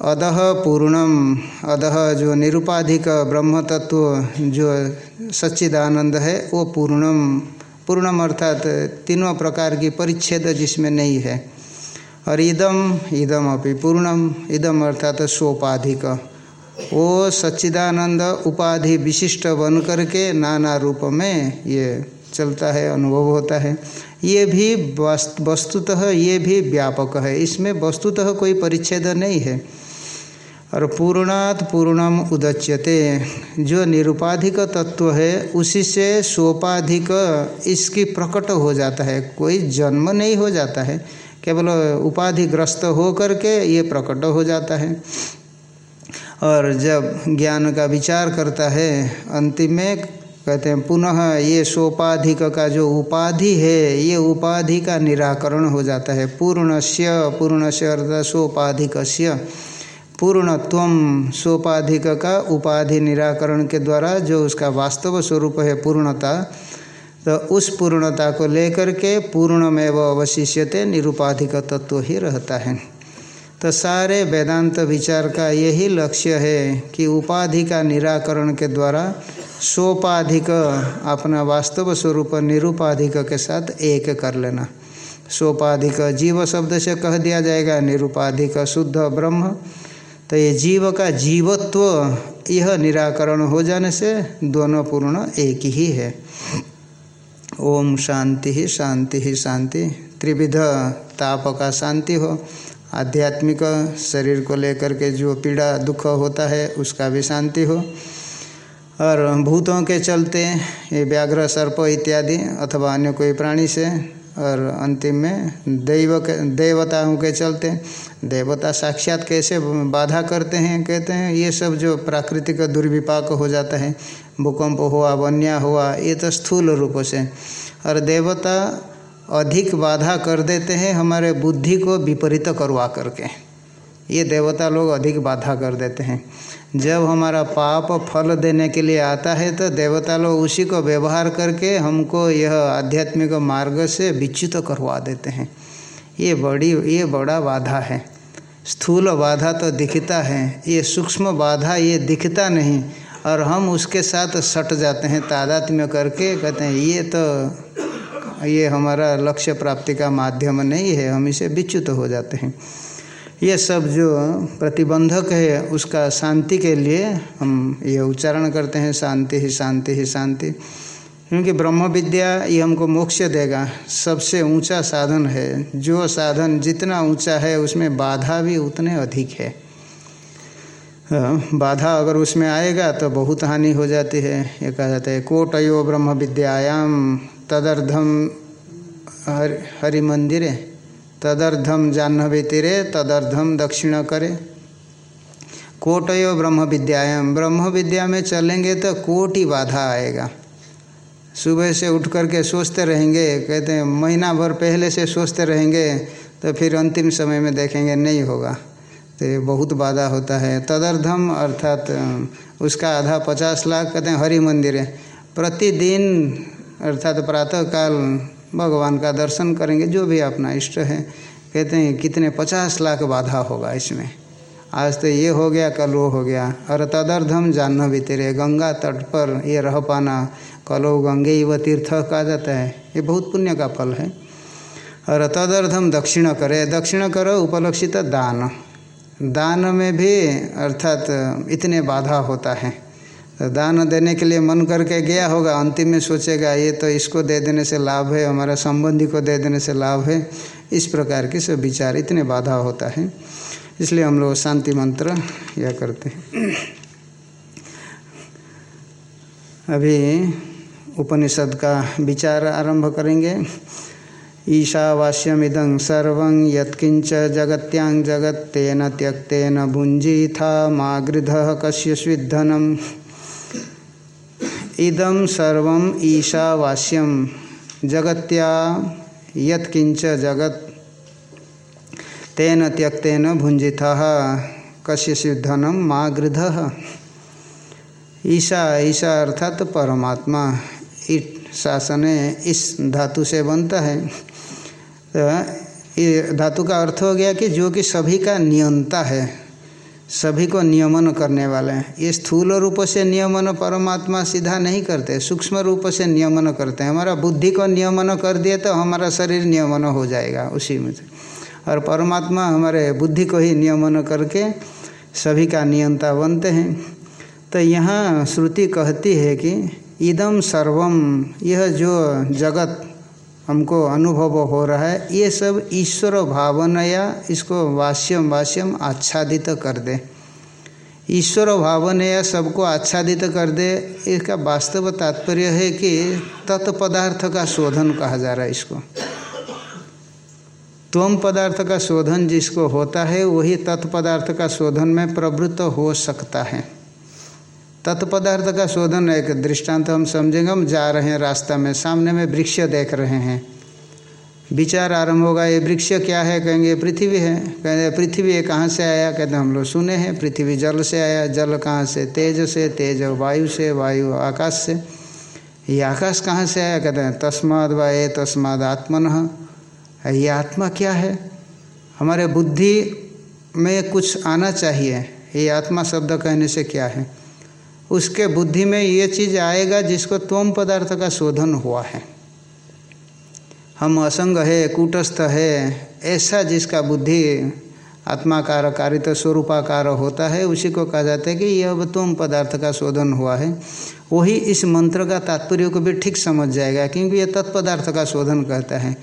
अदह पूर्णम अदह जो निरुपाधिक ब्रह्म तत्व जो सच्चिदानंद है, वो पूर्णम। पूर्णम अर्थात तीनों प्रकार की परिच्छेद जिसमें नहीं है। और इदम इदम अपनी पूर्णम, इदम अर्थात सोपाधिक। वो सच्चिदानंद उपाधि विशिष्ट बन करके नाना रूप में ये चलता है, अनुभव होता है। ये भी वस्तुतः ये भी व्यापक है। इसमें वस्तुतः कोई परिच्छेद नहीं है। और पूर्णात पूर्णम उदच्यते। जो निरुपाधिक तत्व है, उसी से सोपाधिक इसकी प्रकट हो जाता है। कोई जन्म नहीं हो जाता है, केवल उपाधिग्रस्त हो करके ये प्रकट हो जाता है। और जब ज्ञान का विचार करता है, अंतिम में कहते हैं, पुनः ये सोपाधिक का जो उपाधि है, ये उपाधि का निराकरण हो जाता है। पूर्णस्य पूर्णस्य अर्थात सोपाधिकस्य। पूर्णत्व सोपाधिक का उपाधि निराकरण के द्वारा जो उसका वास्तव स्वरूप है पूर्णता तो उस पूर्णता को लेकर के पूर्णमेव अवशिष्यते निरुपाधिक तत्व ही रहता है। तो सारे वेदांत विचार का यही लक्ष्य है कि उपाधि का निराकरण के द्वारा सोपाधिक अपना वास्तव स्वरूप निरुपाधिक के साथ एक कर लेना। सोपाधिक जीव शब्द से कह दिया जाएगा, निरुपाधिक शुद्ध ब्रह्म तो ये जीव का जीवत्व, यह निराकरण हो जाने से दोनों पूर्ण एक ही है। ओम शांति ही शांति ही शांति। त्रिविध ताप का शांति हो। आध्यात्मिक शरीर को लेकर के जो पीड़ा दुख होता है, उसका भी शांति हो। और भूतों के चलते ये व्याघ्र सर्प इत्यादि अथवा अन्य कोई प्राणी से और अंतिम में दैव देवताओं के चलते देवता साक्षात कैसे बाधा करते हैं, कहते हैं, ये सब जो प्राकृतिक दुर्विपाक हो जाता है, भूकंप हुआ बन्या हुआ, ये तो स्थूल रूप से। और देवता अधिक बाधा कर देते हैं हमारे बुद्धि को विपरीत करवा करके। ये देवता लोग अधिक बाधा कर देते हैं। जब हमारा पाप फल देने के लिए आता है तो देवता लोग उसी को व्यवहार करके हमको यह आध्यात्मिक मार्ग से विच्युत करवा देते हैं। ये बड़ी, ये बड़ा बाधा है। स्थूल बाधा तो दिखता है, ये सूक्ष्म बाधा ये दिखता नहीं, और हम उसके साथ सट जाते हैं तादात्म्य करके, कहते हैं, ये तो ये हमारा लक्ष्य प्राप्ति का माध्यम नहीं है, हम इसे विच्युत हो जाते हैं। ये सब जो प्रतिबंधक है, उसका शांति के लिए हम ये उच्चारण करते हैं, शांति ही शांति ही शांति। क्योंकि ब्रह्म विद्या ये हमको मोक्ष देगा। सबसे ऊँचा साधन है। जो साधन जितना ऊँचा है, उसमें बाधा भी उतने अधिक है। बाधा अगर उसमें आएगा तो बहुत हानि हो जाती है। ये कहा जाता है, कोटयो ब्रह्म विद्यायाम, तदर्धम हरि हरि मंदिर तदर्धम जाह्नवी तीरे तदर्धम दक्षिण करे। कोटयो ब्रह्म विद्यायाम ब्रह्म विद्या में चलेंगे तो कोटि बाधा आएगा। सुबह से उठ कर के सोचते रहेंगे, कहते हैं, महीना भर पहले से सोचते रहेंगे तो फिर अंतिम समय में देखेंगे, नहीं होगा। तो ये बहुत बाधा होता है। तदर्धम अर्थात उसका आधा पचास लाख, कहते हैं, हरि मंदिर है। प्रतिदिन, अर्थात प्रातः काल भगवान का दर्शन करेंगे, जो भी अपना इष्ट है। कहते हैं, कितने पचास लाख बाधा होगा इसमें। आज तो ये हो गया, कल वो हो गया। और तदर्धम भी तेरे, गंगा तट पर ये रह पाना। कलो गंगे व तीर्थ कहा जाता है। ये बहुत पुण्य का फल है। और तदर्थम दक्षिण करे, दक्षिण करो उपलक्षित दान। दान में भी अर्थात इतने बाधा होता है। तो दान देने के लिए मन करके गया होगा, अंतिम में सोचेगा, ये तो इसको दे देने से लाभ है, हमारा संबंधी को दे देने से लाभ है। इस प्रकार के सब विचार, इतने बाधा होता है। इसलिए हम लोग शांति मंत्र यह करते हैं। अभी उपनिषद का विचार आरंभ करेंगे। ईशावास्यमिदं सर्व यत्किंच जगत्यांग जगत्तेन त्यक्तेन भुंजीथा मा गृध कश्य स्विधनम इदम सर्व ईशावास्यम जगत्या यत्किंच जगत तेन त्यक्तेन भुंजिता कश्य सिद्धनम माँ गृध। ईशा ईशा अर्थात परमात्मा। इट शासन इस धातु से बनता है। तो धातु का अर्थ हो गया कि जो कि सभी का नियंता है। सभी को नियमन करने वाले हैं। ये स्थूल रूप से नियमन परमात्मा सीधा नहीं करते, सूक्ष्म रूप से नियमन करते हैं। हमारा बुद्धि को नियमन कर दिए तो हमारा शरीर नियमन हो जाएगा उसी में और परमात्मा हमारे बुद्धि को ही नियमन करके सभी का नियंता बनते हैं। तो यहाँ श्रुति कहती है कि इदम सर्वम यह जो जगत हमको अनुभव हो रहा है। ये सब ईश्वर भावनया इसको वास्यम वास्यम आच्छादित कर दे। ईश्वर भावनया सबको आच्छादित कर दे। इसका वास्तव तात्पर्य है कि तत्पदार्थ का शोधन कहा जा रहा है इसको। त्वम पदार्थ का शोधन जिसको होता है, वही तत्पदार्थ का शोधन में प्रवृत्त हो सकता है। तत्पदार्थ का शोधन एक दृष्टांत हम समझेंगे। हम जा रहे हैं रास्ता में। सामने में वृक्ष देख रहे हैं। विचार आरंभ होगा, ये वृक्ष क्या है? कहेंगे, पृथ्वी है। कहेंगे, पृथ्वी ये कहाँ से आया? कहते हम लोग सुने हैं। पृथ्वी जल से आया। जल कहाँ से? तेज से, तेज वायु से, वायु आकाश से। ये आकाश कहाँ से आया? कहते हैं, तस्माद व ए तस्माद आत्मन। ये आत्मा क्या है? हमारे बुद्धि में कुछ आना चाहिए। ये आत्मा शब्द कहने से क्या है? उसके बुद्धि में ये चीज़ आएगा जिसको तोम पदार्थ का शोधन हुआ है। हम असंग है, कूटस्थ है, ऐसा जिसका बुद्धि आत्माकार कारित स्वरूपाकार होता है, उसी को कहा जाता है कि यह अब तुम पदार्थ का शोधन हुआ है। वही इस मंत्र का तात्पर्य को भी ठीक समझ जाएगा, क्योंकि यह तत्पदार्थ का शोधन कहता है।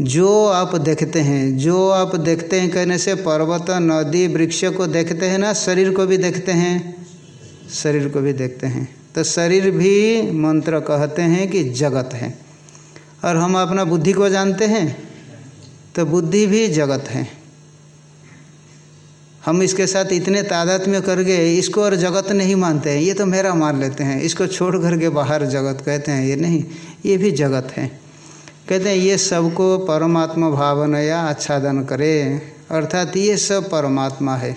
जो आप देखते हैं, जो आप देखते हैं, कहने से पर्वत, नदी, वृक्ष को देखते हैं ना, शरीर को भी देखते हैं। शरीर को भी देखते हैं। तो शरीर भी मंत्र कहते हैं कि जगत है। और हम अपना बुद्धि को जानते हैं तो बुद्धि भी जगत है। हम इसके साथ इतने तादाद में कर गए इसको और जगत नहीं मानते हैं, ये तो मेरा मान लेते हैं। इसको छोड़ करके बाहर जगत कहते हैं, ये नहीं, ये भी जगत है। कहते हैं, ये सबको परमात्मा भावना या आच्छादन करे, अर्थात ये सब परमात्मा है।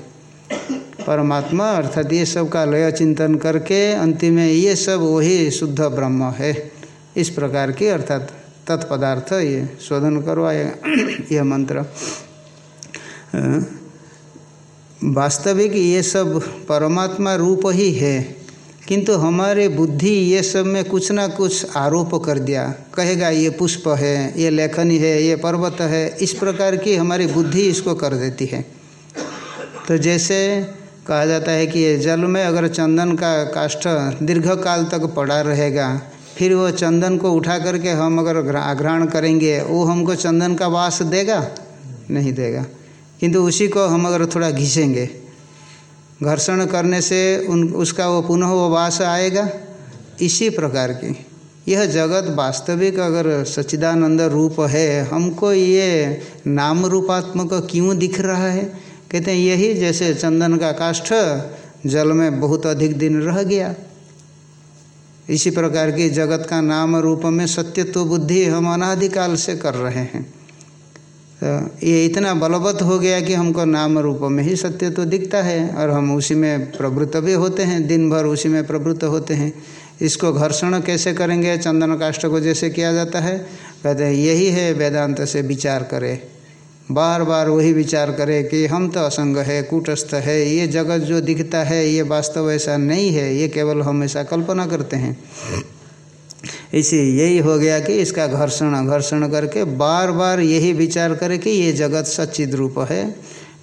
परमात्मा, अर्थात ये सब का लय चिंतन करके अंतिम में ये सब वही शुद्ध ब्रह्म है। इस प्रकार की अर्थात तत्पदार्थ ये शोधन करवाएगा यह मंत्र। वास्तविक ये सब परमात्मा रूप ही है, किंतु हमारे बुद्धि ये सब में कुछ ना कुछ आरोप कर दिया। कहेगा, ये पुष्प है, ये लेखनी है, ये पर्वत है, इस प्रकार की हमारी बुद्धि इसको कर देती है। तो जैसे कहा जाता है कि ये जल में अगर चंदन का काष्ठ दीर्घ काल तक पड़ा रहेगा, फिर वो चंदन को उठा करके हम अगर आघ्राण करेंगे, वो हमको चंदन का वास देगा? नहीं देगा। किंतु उसी को हम अगर थोड़ा घिसेंगे, घर्षण करने से उन, उसका वो पुनः वो वास आएगा? इसी प्रकार की। यह जगत वास्तविक अगर सच्चिदानंद रूप है, हमको ये नाम रूपात्मक क्यों दिख रहा है? कहते हैं, यही जैसे चंदन का काष्ठ जल में बहुत अधिक दिन रह गया। इसी प्रकार की जगत का नाम रूप में सत्यत्व बुद्धि हम अनादिकाल से कर रहे हैं। तो ये इतना बलवत हो गया कि हमको नाम रूप में ही सत्य तो दिखता है और हम उसी में प्रवृत्त भी होते हैं दिन भर उसी में प्रवृत्त होते हैं। इसको घर्षण कैसे करेंगे? चंदन काष्ठ को जैसे किया जाता है, कहते हैं, यही है वेदांत से विचार करें। बार बार वही विचार करे कि हम तो असंग है, कूटस्थ है, ये जगत जो दिखता है, ये वास्तव ऐसा नहीं है, ये केवल हम ऐसा कल्पना करते हैं। इसी यही हो गया कि इसका घर्षण घर्षण करके बार बार यही विचार करे कि ये जगत सच्चिद रूप है,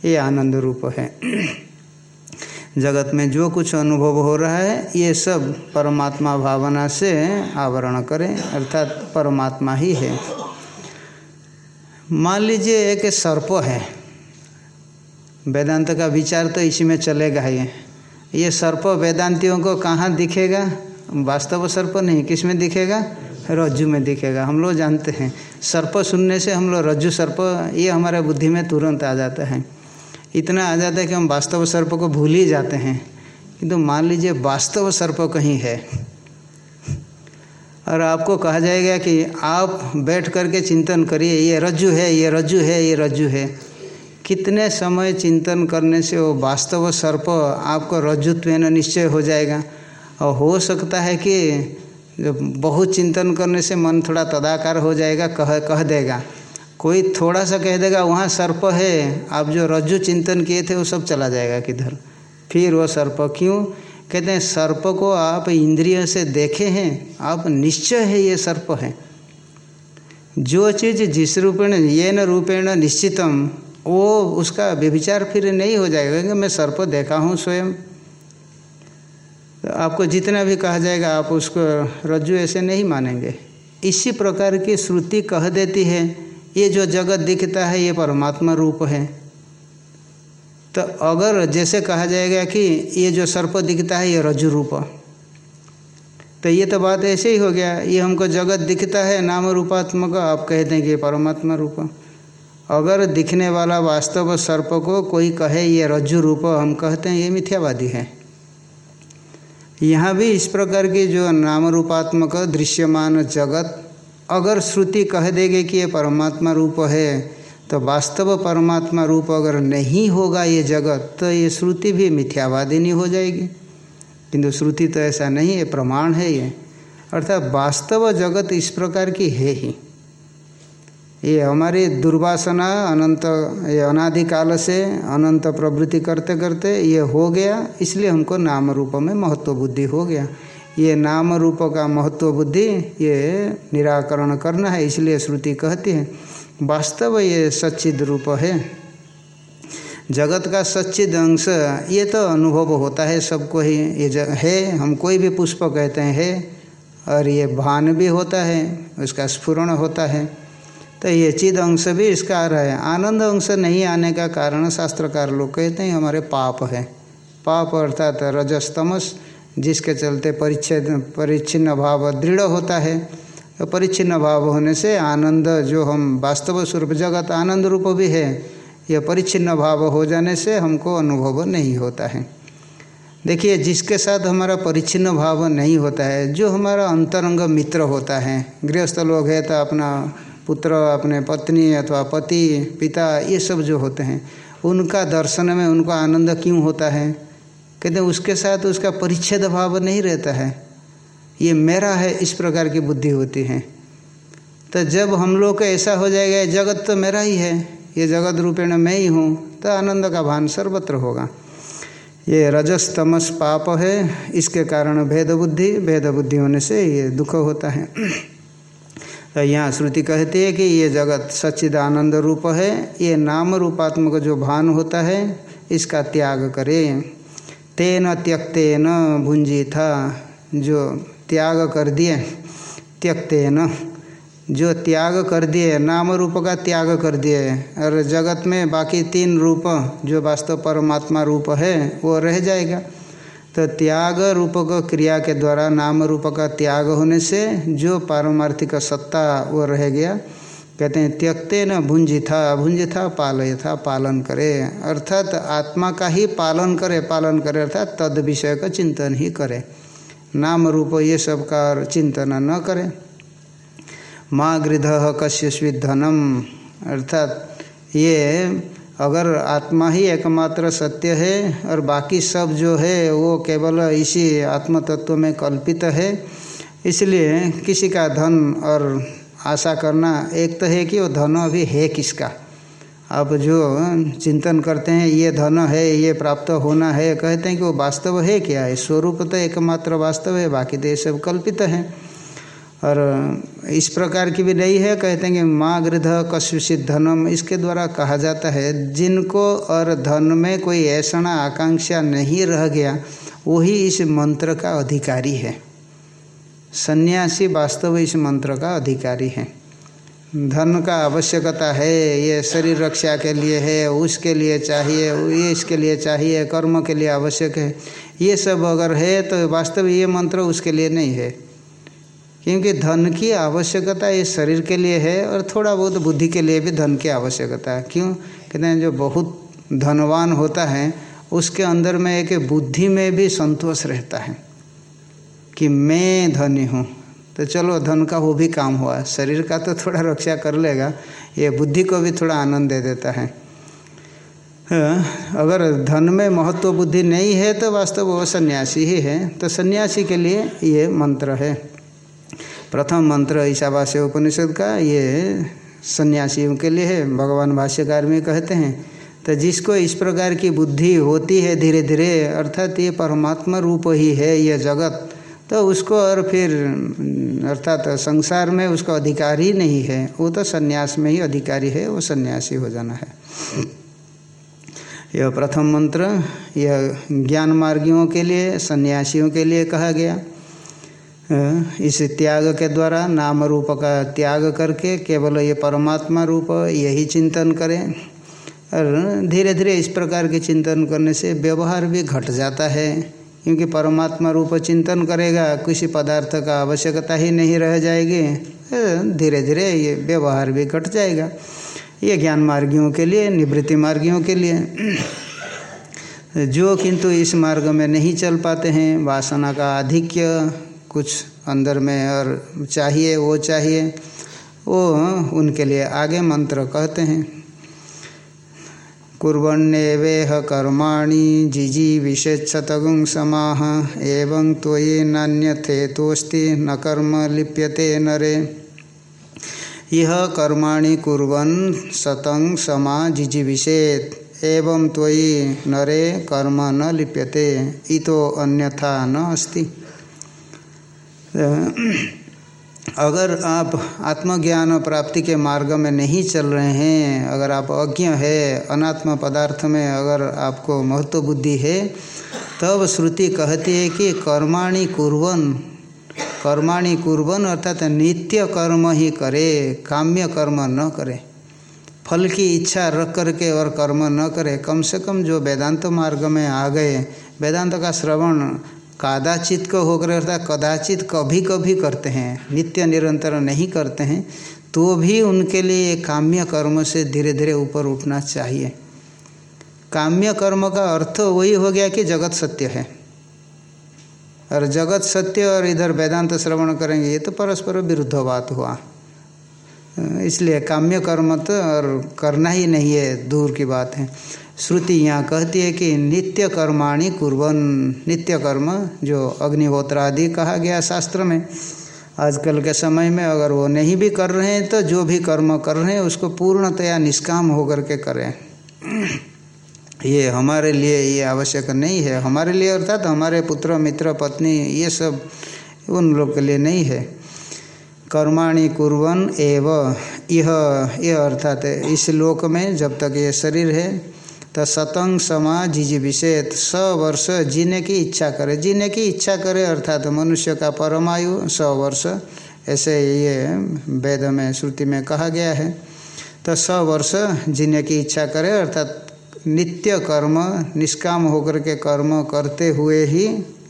ये आनंद रूप है। जगत में जो कुछ अनुभव हो रहा है, ये सब परमात्मा भावना से आवरण करें, अर्थात परमात्मा ही है। मान लीजिए एक सर्प है। वेदांत का विचार तो इसी में चलेगा ही ये सर्प वेदांतियों को कहाँ दिखेगा? वास्तव सर्प नहीं, किसमें दिखेगा? रज्जु में दिखेगा। हम लोग जानते हैं, सर्प सुनने से हम लोग रज्जु सर्प, ये हमारे बुद्धि में तुरंत आ जाता है। इतना आ जाता है कि हम वास्तव सर्प को भूल ही जाते हैं। किंतु तो मान लीजिए वास्तव सर्प कहीं है और आपको कहा जाएगा कि आप बैठ करके चिंतन करिए, ये रज्जु है, ये रज्जु है, ये रज्जु है। कितने समय चिंतन करने से वो वास्तव सर्प आपको रज्जुत्व निश्चय हो जाएगा। और हो सकता है कि बहुत चिंतन करने से मन थोड़ा तदाकार हो जाएगा, कह कह देगा। कोई थोड़ा सा कह देगा, वहाँ सर्प है, आप जो रज्जु चिंतन किए थे, वो सब चला जाएगा किधर? फिर वो सर्प, क्यों? कहते हैं, सर्प को आप इंद्रिय से देखे हैं, आप निश्चय है ये सर्प है। जो चीज़ जिस रूपेण, ये न रूपेण निश्चितम, वो उसका व्यभिचार फिर नहीं हो जाएगा, क्योंकि मैं सर्प देखा हूँ स्वयं। तो आपको जितना भी कहा जाएगा, आप उसको रज्जु ऐसे नहीं मानेंगे। इसी प्रकार की श्रुति कह देती है, ये जो जगत दिखता है, ये परमात्मा रूप है। तो अगर जैसे कहा जाएगा कि ये जो सर्प दिखता है, ये रज्जु रूप। तो ये तो बात ऐसे ही हो गया। ये हमको जगत दिखता है, नाम रूपात्मक, आप कह दें कि परमात्मा रूप। अगर दिखने वाला वास्तव सर्प को कोई कहे, ये रज्जु रूप, हम कहते हैं, ये मिथ्यावादी है। यहाँ भी इस प्रकार की जो नाम रूपात्मक, दृश्यमान जगत, अगर श्रुति कह देगी कि ये परमात्मा रूप है तो वास्तव परमात्मा रूप अगर नहीं होगा ये जगत तो ये श्रुति भी मिथ्यावादिनी हो जाएगी। किंतु श्रुति तो ऐसा नहीं है प्रमाण है ये। अर्थात वास्तव जगत इस प्रकार की है ही। ये हमारी दुर्वासना अनंत, ये अनादिकाल से अनंत प्रवृत्ति करते करते ये हो गया, इसलिए हमको नाम रूप में महत्व बुद्धि हो गया। ये नाम रूप का महत्व बुद्धि, ये निराकरण करना है, इसलिए श्रुति कहती है। वास्तव ये सच्चिद रूप है। जगत का सच्चिद अंश, ये तो अनुभव होता है, सबको ही ये है। हम कोई भी पुष्प कहते हैं, है। और ये भान भी होता है, उसका स्फुरण होता है। तो ये चिद अंश भी इसका आ रहा है। आनंद अंश नहीं आने का कारण शास्त्रकार लोग कहते हैं, हमारे पाप है। पाप अर्थात रजस्तमस, जिसके चलते परिच्छेद, परिच्छिन्न भाव दृढ़ होता है। परिच्छिन्न भाव होने से आनंद जो हम वास्तव स्वरूप जगत आनंद रूप भी है, यह परिच्छिन्न भाव हो जाने से हमको अनुभव नहीं होता है। देखिए, जिसके साथ हमारा परिच्छिन्न भाव नहीं होता है, जो हमारा अंतरंग मित्र होता है, गृहस्थ लोग है तो अपना पुत्र, अपने पत्नी अथवा पति, पिता, ये सब जो होते हैं, उनका दर्शन में उनको आनंद क्यों होता है? कहते उसके साथ उसका परिच्छेद भाव नहीं रहता है। ये मेरा है, इस प्रकार की बुद्धि होती है। तो जब हम लोग का ऐसा हो जाएगा जगत तो मेरा ही है, ये जगत रूपेण मैं ही हूँ तो आनंद का भान सर्वत्र होगा। ये रजस तमस पाप है, इसके कारण भेद बुद्धि भेद बुद्धि होने से ये दुख होता है। तो यहाँ श्रुति कहती है कि ये जगत सच्चिद आनंद रूप है, ये नाम रूपात्मक जो भान होता है, इसका त्याग करे। तेन त्यक्तेन भुंजी था जो त्याग कर दिए त्यक्ते न जो त्याग कर दिए नाम रूप का त्याग कर दिए और जगत में बाकी तीन रूप, जो वास्तव परमात्मा रूप है, वो रह जाएगा। तो त्याग रूपक क्रिया के द्वारा नाम रूप का त्याग होने से जो पारमार्थिक सत्ता, वो रह गया। कहते हैं, त्यक्ते न भुंजी था भुंज था पालय था पालन करे। अर्थात आत्मा का ही पालन करे पालन करे, अर्थात तद विषय का चिंतन ही करे। नाम रूप ये सब का चिंतन न करें। माँ गृध कश्य धनम अर्थात ये अगर आत्मा ही एकमात्र सत्य है और बाकी सब जो है वो केवल इसी आत्म तत्व में कल्पित है, इसलिए किसी का धन और आशा करना एक तो है कि वो धन अभी है किसका? अब जो चिंतन करते हैं, ये धन है, ये प्राप्त होना है, कहते हैं कि वो वास्तव है क्या? है स्वरूप तो एकमात्र वास्तव है, बाकी तो ये सब कल्पित है। और इस प्रकार की भी नहीं है, कहते हैं कि माँ गृध कश्यसित धनम, इसके द्वारा कहा जाता है, जिनको और धन में कोई ऐसा आकांक्षा नहीं रह गया, वही इस मंत्र का अधिकारी है। सन्यासी वास्तव इस मंत्र का अधिकारी है। धन का आवश्यकता है, ये शरीर रक्षा के लिए है, उसके लिए चाहिए, ये इसके लिए चाहिए, कर्म के लिए आवश्यक है। ये सब अगर है तो वास्तव ये मंत्र उसके लिए नहीं है। क्योंकि धन की आवश्यकता ये शरीर के लिए है और थोड़ा बहुत बुद्धि के लिए भी धन की आवश्यकता है। क्यों? कहते हैं जो बहुत धनवान होता है, उसके अंदर में एक बुद्धि में भी संतोष रहता है कि मैं धनी हूँ। तो चलो धन का वो भी काम हुआ। शरीर का तो थोड़ा रक्षा कर लेगा, ये बुद्धि को भी थोड़ा आनंद दे देता है। अगर धन में महत्व बुद्धि नहीं है तो वास्तव वो सन्यासी ही है। तो सन्यासी के लिए ये मंत्र है। प्रथम मंत्र ईशावास्य उपनिषद का, ये सन्यासियों के लिए है। भगवान भाष्यकार में कहते हैं तो जिसको इस प्रकार की बुद्धि होती है धीरे धीरे अर्थात ये परमात्मा रूप ही है यह जगत तो उसको और फिर, अर्थात तो संसार में उसका अधिकार ही नहीं है। वो तो सन्यास में ही अधिकारी है, वो सन्यासी हो जाना है। यह प्रथम मंत्र, यह ज्ञान मार्गियों के लिए, सन्यासियों के लिए कहा गया। इस त्याग के द्वारा नाम रूप का त्याग करके केवल ये परमात्मा रूप यही चिंतन करें। और धीरे धीरे इस प्रकार के चिंतन करने से व्यवहार भी घट जाता है। क्योंकि परमात्मा रूप चिंतन करेगा, किसी पदार्थ का आवश्यकता ही नहीं रह जाएगी धीरे धीरे ये व्यवहार भी घट जाएगा। ये ज्ञान मार्गियों के लिए, निवृत्ति मार्गियों के लिए। जो किंतु इस मार्ग में नहीं चल पाते हैं, वासना का आधिक्य कुछ अंदर में और चाहिए, वो चाहिए, वो उनके लिए आगे मंत्र कहते हैं। कुर्वन्नेवेह कर्माणि जिजीविषेच्छतगुं समाह, एवं त्वयि नान्यथेतोस्ति न कर्म लिप्यते नरे। यह कर्माणि कुर्वन् सतं समा जिजीविषेत्, एवं त्वयि नरे कर्म न लिप्यते, इतो अन्यथा न अस्ति। अगर आप आत्मज्ञान प्राप्ति के मार्ग में नहीं चल रहे हैं, अगर आप अज्ञ है, अनात्म पदार्थ में अगर आपको महत्व बुद्धि है, तब श्रुति कहती है कि कर्माणि कुर्वन कर्माणि कुर्वन अर्थात नित्य कर्म ही करे, काम्य कर्म न करे। फल की इच्छा रख करके और कर्म न करे, कम से कम जो वेदांत मार्ग में आ गए, वेदांत का श्रवण कदाचित को होकर अर्थात कदाचित कभी कभी करते हैं, नित्य निरंतर नहीं करते हैं तो भी उनके लिए काम्य कर्म से धीरे धीरे ऊपर उठना चाहिए। काम्य कर्म का अर्थ वही हो गया कि जगत सत्य है। और जगत सत्य और इधर वेदांत श्रवण करेंगे, ये तो परस्पर विरुद्ध बात हुआ। इसलिए काम्य कर्म तो और करना ही नहीं है, दूर की बात है। श्रुति यहाँ कहती है कि नित्य कर्माणी कुर्बन नित्य कर्म, जो अग्निहोत्र आदि कहा गया शास्त्र में। आजकल के समय में अगर वो नहीं भी कर रहे हैं तो जो भी कर्म कर रहे हैं, उसको पूर्णतया निष्काम होकर के करें। ये हमारे लिए ये आवश्यक नहीं है। हमारे लिए अर्थात हमारे पुत्र, मित्र, पत्नी, ये सब उन लोग के लिए नहीं है। कर्माणि कुर्वन एव। यह यह अर्थात इस लोक में जब तक ये शरीर है तो सतंग समा जिजी विषेत, स वर्ष जीने की इच्छा करे। जीने की इच्छा करे अर्थात मनुष्य का परमायु, सौ वर्ष, ऐसे ये वेद में, श्रुति में कहा गया है। तो सौ वर्ष जीने की इच्छा करे अर्थात नित्य कर्म, निष्काम होकर के कर्म करते हुए ही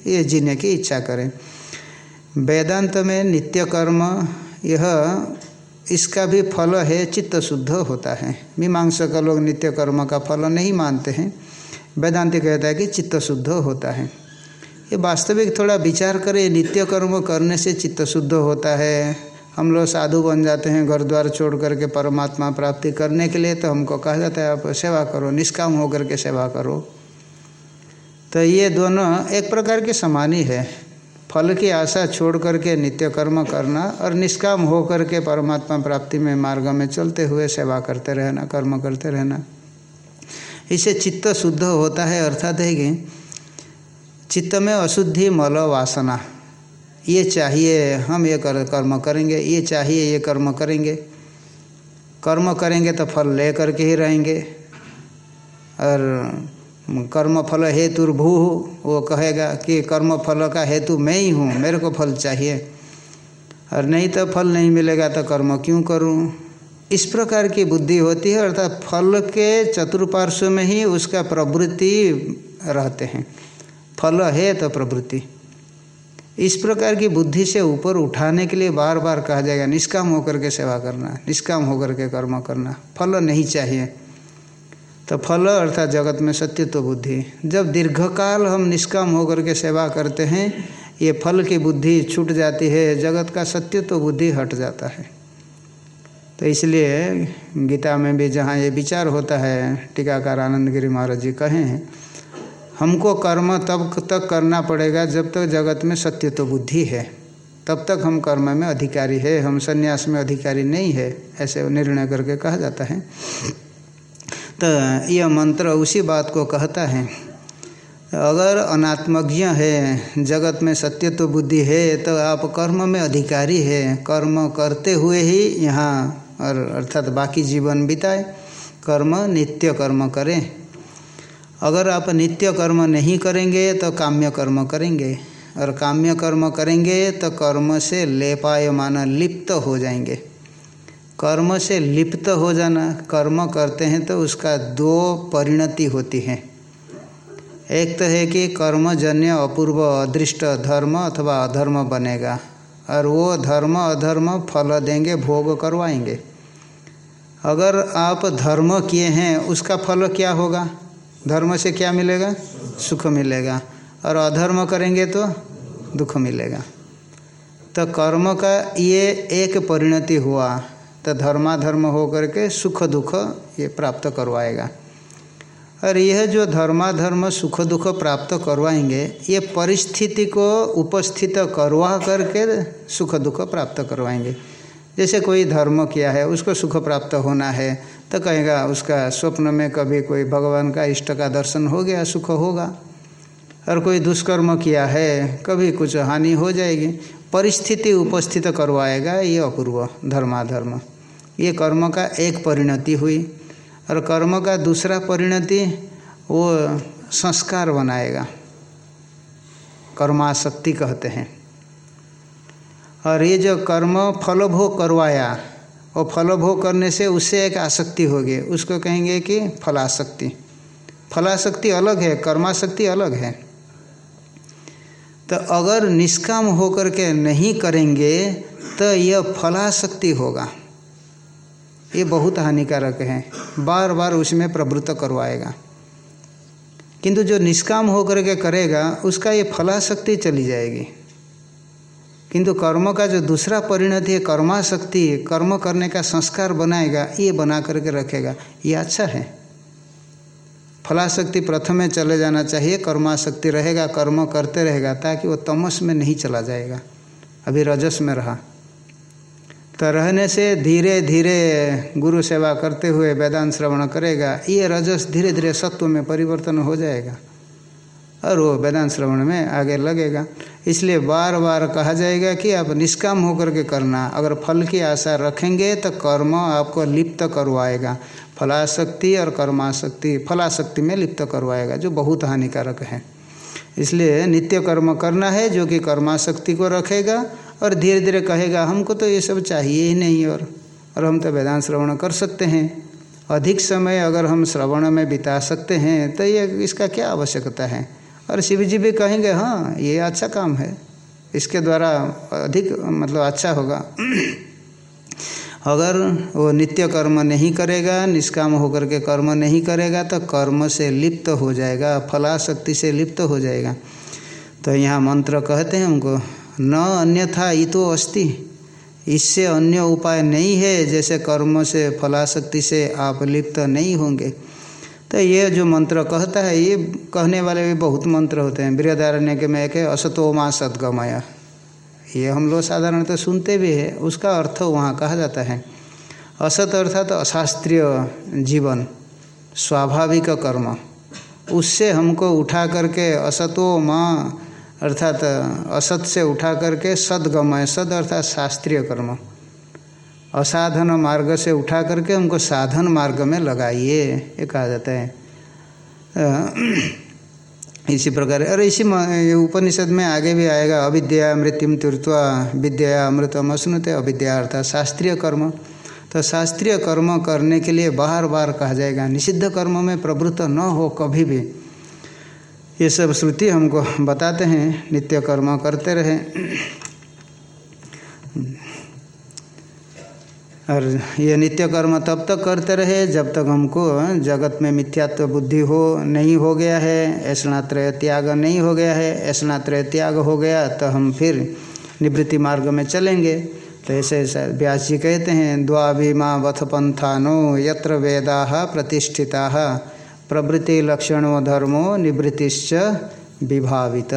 ये जीने की इच्छा करें। वेदांत में नित्य कर्म, यह इसका भी फल है, चित्त शुद्ध होता है। मीमांसा का लोग नित्य कर्म का फल नहीं मानते हैं। वेदांति कहता है कि चित्त शुद्ध होता है। ये वास्तविक थोड़ा विचार करें, नित्य कर्म करने से चित्त शुद्ध होता है। हम लोग साधु बन जाते हैं, घर द्वार छोड़ करके परमात्मा प्राप्ति करने के लिए तो हमको कहा जाता है, आप सेवा करो, निष्काम होकर के सेवा करो। तो ये दोनों एक प्रकार के समान ही है। फल की आशा छोड़ करके नित्य कर्म करना और निष्काम हो करके परमात्मा प्राप्ति में मार्ग में चलते हुए सेवा करते रहना, कर्म करते रहना। इससे चित्त शुद्ध होता है, अर्थात है कि चित्त में अशुद्धि, मल, वासना, ये चाहिए हम ये कर, कर्म करेंगे, ये चाहिए, ये कर्म करेंगे। कर्म करेंगे तो फल ले करके ही रहेंगे। और कर्म फल हेतु भू। वो कहेगा कि कर्म फल का हेतु मैं ही हूँ, मेरे को फल चाहिए। और नहीं तो फल नहीं मिलेगा तो कर्म क्यों करूँ? इस प्रकार की बुद्धि होती है, अर्थात फल के चतुर्पार्श्व में ही उसका प्रवृत्ति रहते हैं। फल है तो प्रवृत्ति। इस प्रकार की बुद्धि से ऊपर उठाने के लिए बार बार कहा जाएगा, निष्काम होकर के सेवा करना, निष्काम होकर के कर्म करना, फल नहीं चाहिए। तो फल अर्थात जगत में सत्य तो बुद्धि। जब दीर्घकाल हम निष्काम होकर के सेवा करते हैं, ये फल की बुद्धि छूट जाती है, जगत का सत्य तो बुद्धि हट जाता है। तो इसलिए गीता में भी जहाँ ये विचार होता है, टीकाकार आनंद गिरी महाराज जी कहे हैं, हमको कर्म तब तक करना पड़ेगा जब तक जगत में सत्य तो बुद्धि है। तब तक हम कर्म में अधिकारी है, हम संन्यास में अधिकारी नहीं है, ऐसे निर्णय करके कहा जाता है। तो यह मंत्र उसी बात को कहता है। अगर अनात्मज्ञ है, जगत में सत्य तो बुद्धि है तो आप कर्म में अधिकारी है। कर्म करते हुए ही यहाँ और अर्थात बाकी जीवन बिताए। कर्म नित्य कर्म करें। अगर आप नित्य कर्म नहीं करेंगे तो काम्य कर्म करेंगे। और काम्य कर्म करेंगे तो कर्म से लेपायमान लिप्त हो जाएँगे। कर्म से लिप्त हो जाना, कर्म करते हैं तो उसका दो परिणति होती है। एक तो है कि कर्मजन्य अपूर्व अदृष्ट धर्म अथवा अधर्म बनेगा, और वो धर्म अधर्म फल देंगे, भोग करवाएँगे। अगर आप धर्म किए हैं, उसका फल क्या होगा? धर्म से क्या मिलेगा? सुख मिलेगा। और अधर्म करेंगे तो दुख मिलेगा। तो कर्म का ये एक परिणति हुआ। तो धर्माधर्म हो करके सुख दुख ये प्राप्त करवाएगा। और यह जो धर्माधर्म सुख दुख प्राप्त करवाएँगे, ये परिस्थिति को उपस्थित करवा करके सुख दुख प्राप्त करवाएँगे। जैसे कोई धर्म किया है, उसको सुख प्राप्त होना है तो कहेगा उसका स्वप्न में कभी कोई भगवान का इष्ट का दर्शन हो गया, सुख होगा। और कोई दुष्कर्म किया है, कभी कुछ हानि हो जाएगी। परिस्थिति उपस्थित करवाएगा ये अपूर्व धर्माधर्म। ये कर्म का एक परिणति हुई और कर्म का दूसरा परिणति वो संस्कार बनाएगा। कर्माशक्ति कहते हैं। और ये जो कर्म फलभोग करवाया और फलभोग करने से उससे एक आसक्ति होगी। उसको कहेंगे कि फलाशक्ति फलाशक्ति अलग है कर्माशक्ति अलग है। तो अगर निष्काम होकर के नहीं करेंगे तो यह फलाशक्ति होगा। ये बहुत हानिकारक है। बार बार उसमें प्रवृत्त करवाएगा। किंतु जो निष्काम होकर के करेगा, उसका ये फलाशक्ति चली जाएगी। किंतु कर्म का जो दूसरा परिणति है, कर्माशक्ति, कर्म करने का संस्कार बनाएगा, ये बना करके रखेगा। ये अच्छा है। फलाशक्ति प्रथम में चले जाना चाहिए, कर्माशक्ति रहेगा, कर्म करते रहेगा, ताकि वो तमस में नहीं चला जाएगा। अभी रजस में रहा। तो रहने से धीरे धीरे गुरु सेवा करते हुए वेदांत श्रवण करेगा, ये रजस धीरे धीरे सत्व में परिवर्तन हो जाएगा और वो वेदांत श्रवण में आगे लगेगा। इसलिए बार बार कहा जाएगा कि आप निष्काम होकर के करना। अगर फल की आशा रखेंगे तो कर्म आपको लिप्त करवाएगा। फलाशक्ति और कर्माशक्ति, फलाशक्ति में लिप्त करवाएगा, जो बहुत हानिकारक है। इसलिए नित्य कर्म करना है जो कि कर्माशक्ति को रखेगा और धीरे धीरे कहेगा, हमको तो ये सब चाहिए ही नहीं और और हम तो वेदांत श्रवण कर सकते हैं। अधिक समय अगर हम श्रवण में बिता सकते हैं तो ये, इसका क्या आवश्यकता है? और शिव जी भी कहेंगे हाँ ये अच्छा काम है। इसके द्वारा अधिक मतलब अच्छा होगा। अगर वो नित्य कर्म नहीं करेगा, निष्काम होकर के कर्म नहीं करेगा तो कर्म से लिप्त हो जाएगा, फलाशक्ति से लिप्त हो जाएगा। तो यहाँ मंत्र कहते हैं, हमको न अन्यथा ये तो अस्ति। इससे अन्य उपाय नहीं है, जैसे कर्म से, फलाशक्ति से आप लिप्त नहीं होंगे। तो ये जो मंत्र कहता है, ये कहने वाले भी बहुत मंत्र होते हैं। बृहदारण्य के में एक है, असतो माँ सदगमय। ये हम लोग साधारणतः तो सुनते भी है, उसका अर्थ वहाँ कहा जाता है। असत अर्थात तो अशास्त्रीय जीवन, स्वाभाविक कर्म। उससे हमको उठा करके असतो माँ अर्थात असत से उठा करके सदगमय सद अर्थात शास्त्रीय कर्म। असाधन मार्ग से उठा करके हमको साधन मार्ग में लगाइए, ये कहा जाता है। इसी प्रकार और इसी उपनिषद में आगे भी आएगा, अविद्या मृत्युम तीर्थवा विद्या अमृतम अश्नुते, अविद्या अर्थात शास्त्रीय कर्म। तो शास्त्रीय कर्म करने के लिए बार बार कहा जाएगा, निषिद्ध कर्म में प्रवृत्त न हो कभी भी। ये सब श्रुति हमको बताते हैं, नित्य कर्म करते रहे। और ये नित्य कर्म तब तक करते रहे, जब तक हमको जगत में मिथ्यात्व बुद्धि हो, नहीं हो गया है ऐसणात्रय त्याग नहीं हो गया है ऐसणात्रय त्याग हो गया तो हम फिर निवृत्ति मार्ग में चलेंगे। तो ऐसे ऐसा व्यास जी कहते हैं द्वाभिमा वथ पंथानो यत्र वेदा प्रतिष्ठिता। प्रवृत्ति लक्षणों धर्मो निवृत्तिश्च विभावित।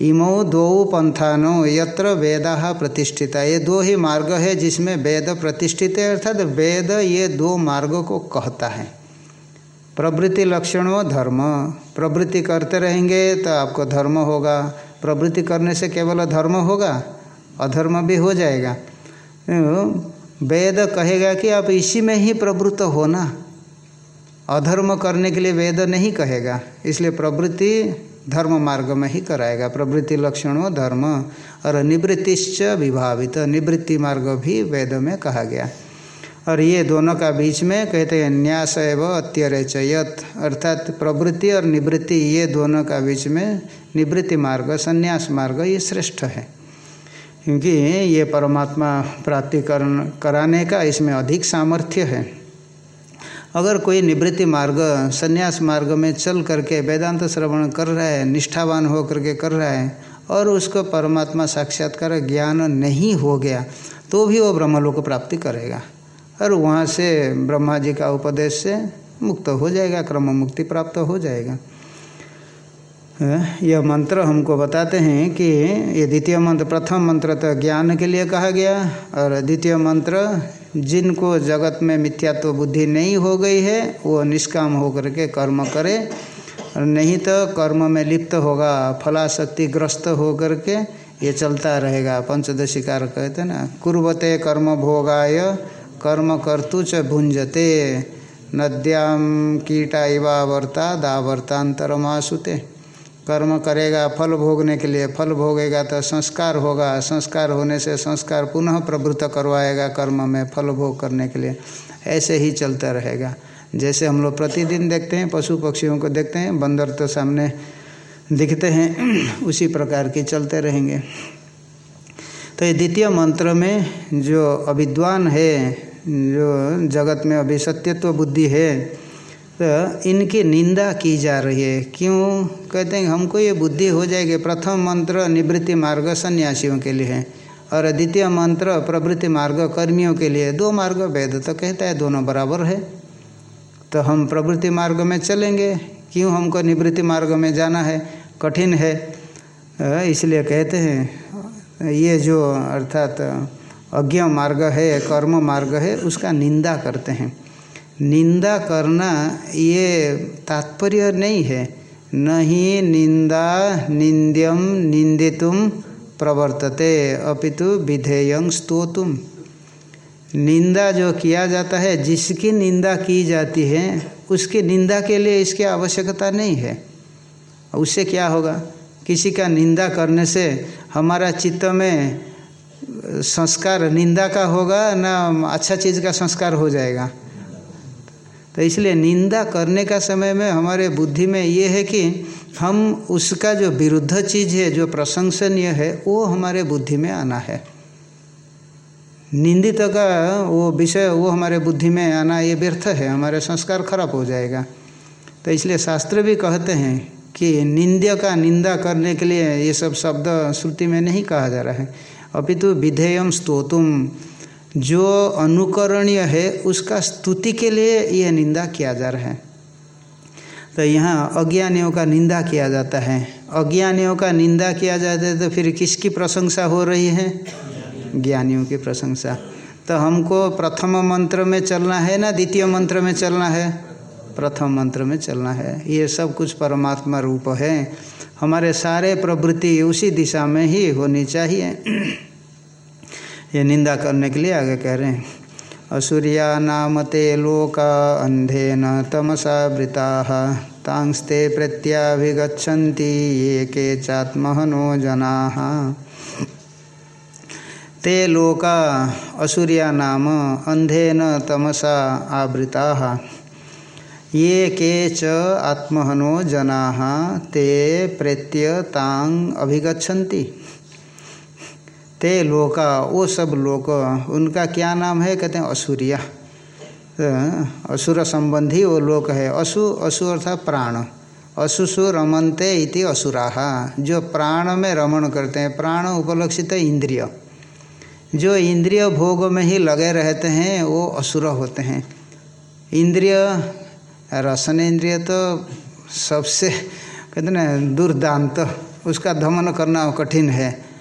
इमो दो पंथानो यत्र वेदा प्रतिष्ठिता। ये दो ही मार्ग है जिसमें वेद प्रतिष्ठित है, अर्थात वेद ये दो मार्ग को कहता है। प्रवृत्ति लक्षणों धर्म। प्रवृत्ति करते रहेंगे तो आपको धर्म होगा। प्रवृत्ति करने से केवल धर्म होगा, अधर्म भी हो जाएगा। वेद कहेगा कि आप इसी में ही प्रवृत्त होना अधर्म करने के लिए वेद नहीं कहेगा, इसलिए प्रवृत्ति धर्म मार्ग में ही कराएगा। प्रवृत्ति लक्षणों धर्म, और निवृत्तिश्च विभावित। निवृत्ति मार्ग भी वेद में कहा गया। और ये दोनों का बीच में कहते हैं, न्यास एवं अत्यरचयत अर्थात प्रवृत्ति और निवृत्ति, ये दोनों का बीच में निवृत्ति मार्ग, संन्यास मार्ग ये श्रेष्ठ है। क्योंकि ये परमात्मा प्राप्ति कराने का इसमें अधिक सामर्थ्य है। अगर कोई निवृत्ति मार्ग, संन्यास मार्ग में चल करके वेदांत श्रवण कर रहा है, निष्ठावान हो करके कर रहा है, और उसको परमात्मा साक्षात्कार ज्ञान नहीं हो गया तो भी वो ब्रह्मलोक प्राप्ति करेगा। और वहाँ से ब्रह्मा जी का उपदेश से मुक्त हो जाएगा, क्रम मुक्ति प्राप्त हो जाएगा। यह मंत्र हमको बताते हैं कि ये द्वितीय मंत्र, प्रथम मंत्र तो ज्ञान के लिए कहा गया, और द्वितीय मंत्र जिनको जगत में मिथ्यात्व बुद्धि नहीं हो गई है, वो निष्काम होकर के कर्म करे। और नहीं तो कर्म में लिप्त होगा फलाशक्ति ग्रस्त होकर के ये चलता रहेगा। पंचदशी कार कहते ना, कुर्वते कर्म भोगाय, कर्म कर्तु च भुंजते नद्याम कीटा इवावर्ता दावर्तांतरमासुते कर्म करेगा, फल भोगने के लिए फल भोगेगा तो संस्कार होगा। संस्कार होने से संस्कार पुनः प्रवृत्त करवाएगा कर्म में फल भोग करने के लिए। ऐसे ही चलता रहेगा। जैसे हम लोग प्रतिदिन देखते हैं, पशु पक्षियों को देखते हैं, बंदर तो सामने दिखते हैं, उसी प्रकार के चलते रहेंगे। तो ये द्वितीय मंत्र में जो अविद्वान है, जो जगत में अभी सत्यत्व बुद्धि है तो इनकी निंदा की जा रही है। क्यों? कहते हैं, हमको ये बुद्धि हो जाएगी। प्रथम मंत्र निवृत्ति मार्ग सन्यासियों के लिए है और द्वितीय मंत्र प्रवृत्ति मार्ग कर्मियों के लिए दो मार्ग वेद तो कहता है, दोनों बराबर है। तो हम प्रवृत्ति मार्ग में चलेंगे। क्यों हमको निवृत्ति मार्ग में जाना है? कठिन है। इसलिए कहते हैं, ये जो अर्थात अज्ञ मार्ग है, कर्म मार्ग है, उसका निंदा करते हैं। निंदा करना ये तात्पर्य नहीं है। न ही निंदा निंद्यम निंदितुम प्रवर्तते, अपितु विधेयं स्तोतुम। निंदा जो किया जाता है, जिसकी निंदा की जाती है, उसकी निंदा के लिए इसकी आवश्यकता नहीं है। उससे क्या होगा? किसी का निंदा करने से हमारा चित्त में संस्कार निंदा का होगा, ना अच्छा चीज़ का संस्कार हो जाएगा। तो इसलिए निंदा करने का समय में हमारे बुद्धि में ये है कि हम उसका जो विरुद्ध चीज़ है, जो प्रशंसनीय है, वो हमारे बुद्धि में आना है। निंदित का वो विषय, वो हमारे बुद्धि में आना, ये व्यर्थ है, हमारे संस्कार खराब हो जाएगा। तो इसलिए शास्त्र भी कहते हैं कि निंद्य का निंदा करने के लिए ये सब शब्द श्रुति में नहीं कहा जा रहा है। अपितु विधेयम स्तोतुम। जो अनुकरणीय है, उसका स्तुति के लिए यह निंदा किया जा रहा है। तो यहाँ अज्ञानियों का निंदा किया जाता है। अज्ञानियों का निंदा किया जाता है तो फिर किसकी प्रशंसा हो रही है? ज्ञानियों की प्रशंसा। तो हमको प्रथम मंत्र में चलना है ना द्वितीय मंत्र में चलना है? प्रथम मंत्र में चलना है। ये सब कुछ परमात्मा रूप है। हमारे सारे प्रवृत्ति उसी दिशा में ही होनी चाहिए। ये निंदा करने के लिए आगे कह रहे हैं। असुरिया नाम ते लोका अंधेन तमसा वृता। तांस्ते प्रत्याभिगछन्ति ये के चात्महनो जना। ते लोका असुरिया नाम अंधेन तमसा आवृता। ये के च आत्महनो जना, ते प्रेत्य तांग अभिगछन्ति ते लोका, वो सब लोक, उनका क्या नाम है? कहते हैं असुरिया। तो असुर संबंधी वो लोक है। असु असु अर्थात प्राण। असुसु रमनते इति असुराहा जो प्राण में रमण करते हैं, प्राण उपलक्षित इंद्रिय। जो इंद्रिय भोग में ही लगे रहते हैं, वो असुर होते हैं। इंद्रिय, रसन इंद्रिय तो सबसे, कहते ना, दुर्दांत। उसका दमन करना कठिन है।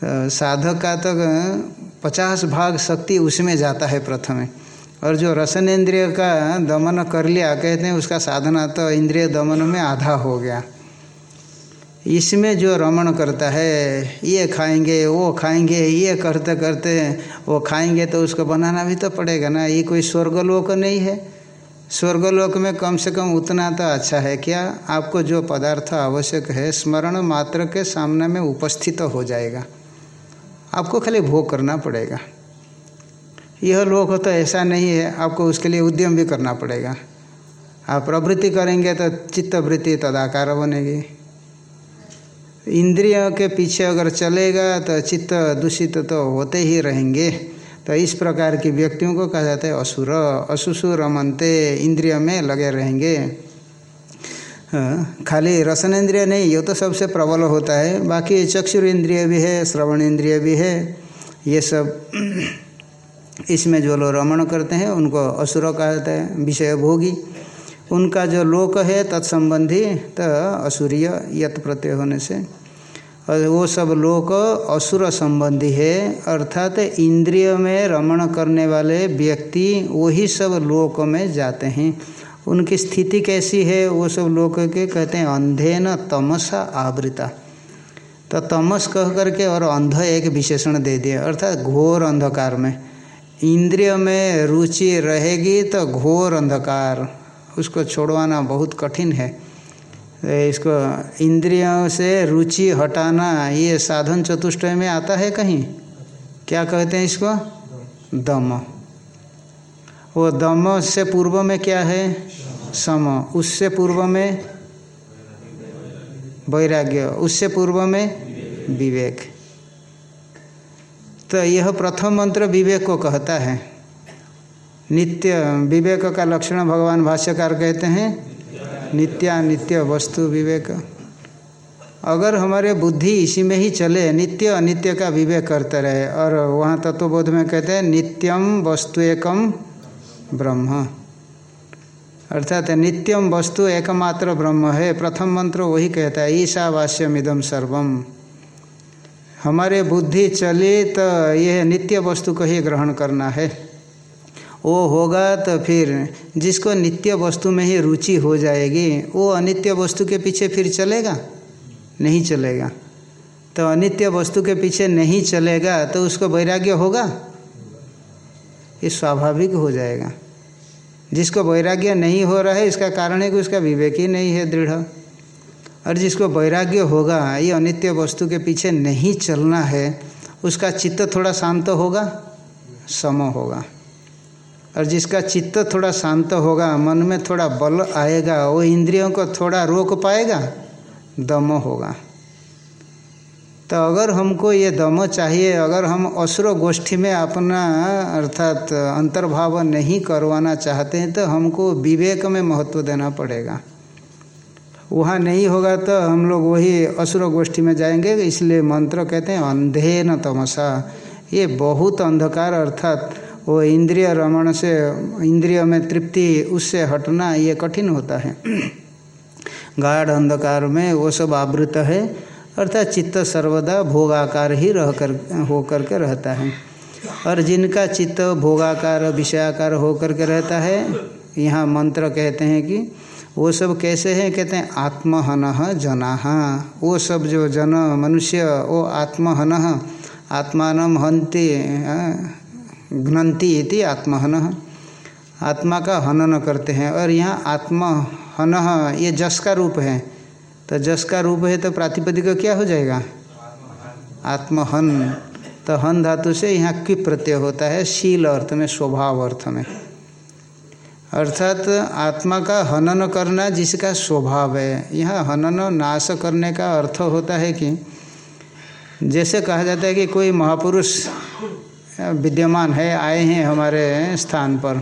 साधक का तो पचास भाग शक्ति उसमें जाता है प्रथम। और जो रसन इंद्रिय का दमन कर लिया, कहते हैं उसका साधना तो इंद्रिय दमन में आधा हो गया। इसमें जो रमण करता है, ये खाएँगे, वो खाएँगे, ये करते करते वो खाएँगे तो उसको बनाना भी तो पड़ेगा ना। ये कोई स्वर्गलोक नहीं है। स्वर्गलोक में कम से कम उतना तो अच्छा है। क्या आपको जो पदार्थ आवश्यक है, स्मरण मात्र के सामने में उपस्थित तो हो जाएगा। आपको खाली भोग करना पड़ेगा। यह लोक तो ऐसा नहीं है, आपको उसके लिए उद्यम भी करना पड़ेगा। आप प्रवृत्ति करेंगे तो चित्तवृत्ति तदाकार बनेगी। इंद्रियों के पीछे अगर चलेगा तो चित्त दूषित तो होते ही रहेंगे। तो इस प्रकार की व्यक्तियों को कहा जाता है, असुर। असुसु रमनते इंद्रिय में लगे रहेंगे। खाली रसन इंद्रिय नहीं, ये तो सबसे प्रबल होता है। बाकी चक्षुर इंद्रिय भी है श्रवण इंद्रिय भी है, ये सब इसमें जो लोग रमण करते हैं, उनको असुर कहा जाता है, विषय भोगी। उनका जो लोक है, तत्संबंधी तो असुरीय, यत प्रत्यय होने से। और वो सब लोक असुर संबंधी है, अर्थात इंद्रिय में रमण करने वाले व्यक्ति, वही सब लोक में जाते हैं। उनकी स्थिति कैसी है, वो सब लोक के कहते हैं अंधे न तमसा आवृता। तो तमस कह करके और अंध एक विशेषण दे दिया अर्थात घोर अंधकार में। इंद्रिय में रुचि रहेगी तो घोर अंधकार, उसको छोड़वाना बहुत कठिन है। इसको इंद्रियों से रुचि हटाना, ये साधन चतुष्टय में आता है कहीं? क्या कहते हैं इसको? दम। वो दम से पूर्व में क्या है? सम। उससे पूर्व में वैराग्य। उससे पूर्व में विवेक। तो यह प्रथम मंत्र विवेक को कहता है। नित्य विवेक का लक्षण भगवान भाष्यकार कहते हैं नित्यानित्य वस्तु विवेक। अगर हमारे बुद्धि इसी में ही चले, नित्य अनित्य का विवेक करते रहे, और वहाँ तत्वबोध में कहते हैं, नित्यम वस्तु एकम ब्रह्म। अर्थात नित्यम वस्तु एकमात्र ब्रह्म है, प्रथम मंत्र वही कहता है ईशावास्यम इदम सर्वम हमारे बुद्धि चली तो यह नित्य वस्तु को ही ग्रहण करना है। वो होगा तो फिर जिसको नित्य वस्तु में ही रुचि हो जाएगी, वो अनित्य वस्तु के पीछे फिर चलेगा? नहीं चलेगा। तो अनित्य वस्तु के पीछे नहीं चलेगा तो उसको वैराग्य होगा? ये स्वाभाविक हो जाएगा। जिसको वैराग्य नहीं हो रहा है, इसका कारण है कि उसका विवेक ही नहीं है, दृढ़। और जिसको वैराग्य होगा, ये अनित्य वस्तु के पीछे नहीं चलना है, उसका चित्त थोड़ा शांत होगा, सम होगा। और जिसका चित्त थोड़ा शांत होगा, मन में थोड़ा बल आएगा, वो इंद्रियों को थोड़ा रोक पाएगा, दम होगा। तो अगर हमको ये दम चाहिए, अगर हम असुर गोष्ठी में अपना, अर्थात अंतर्भाव नहीं करवाना चाहते हैं तो हमको विवेक में महत्व देना पड़ेगा। वहाँ नहीं होगा तो हम लोग वही असुर गोष्ठी में जाएँगे, इसलिए मंत्र कहते हैं अंधे न तमसा। ये बहुत अंधकार, अर्थात वो इंद्रिय रमण से, इंद्रिय में तृप्ति, उससे हटना ये कठिन होता है। गाढ़ अंधकार में वो सब आवृत है। अर्थात चित्त सर्वदा भोगाकार ही रह कर हो करके रहता है। और जिनका चित्त भोगाकार, विषयाकार हो करके रहता है, यहाँ मंत्र कहते हैं कि, वो सब कैसे हैं? कहते हैं, आत्महन जना। वो सब जो जन, मनुष्य, वो आत्महन, आत्मान हंति घ्नती इति आत्महन। आत्मा का हनन करते हैं। और यहाँ आत्महन, ये जस का रूप है। तो जस का रूप है तो प्रातिपदिक क्या हो जाएगा? आत्महन। तो हन धातु से यहाँ कि प्रत्यय होता है? शील अर्थ में, स्वभाव अर्थ में। अर्थात आत्मा का हनन करना जिसका स्वभाव है। यहाँ हनन नाश करने का अर्थ होता है कि जैसे कहा जाता है कि कोई महापुरुष विद्यमान है, आए हैं हमारे स्थान पर,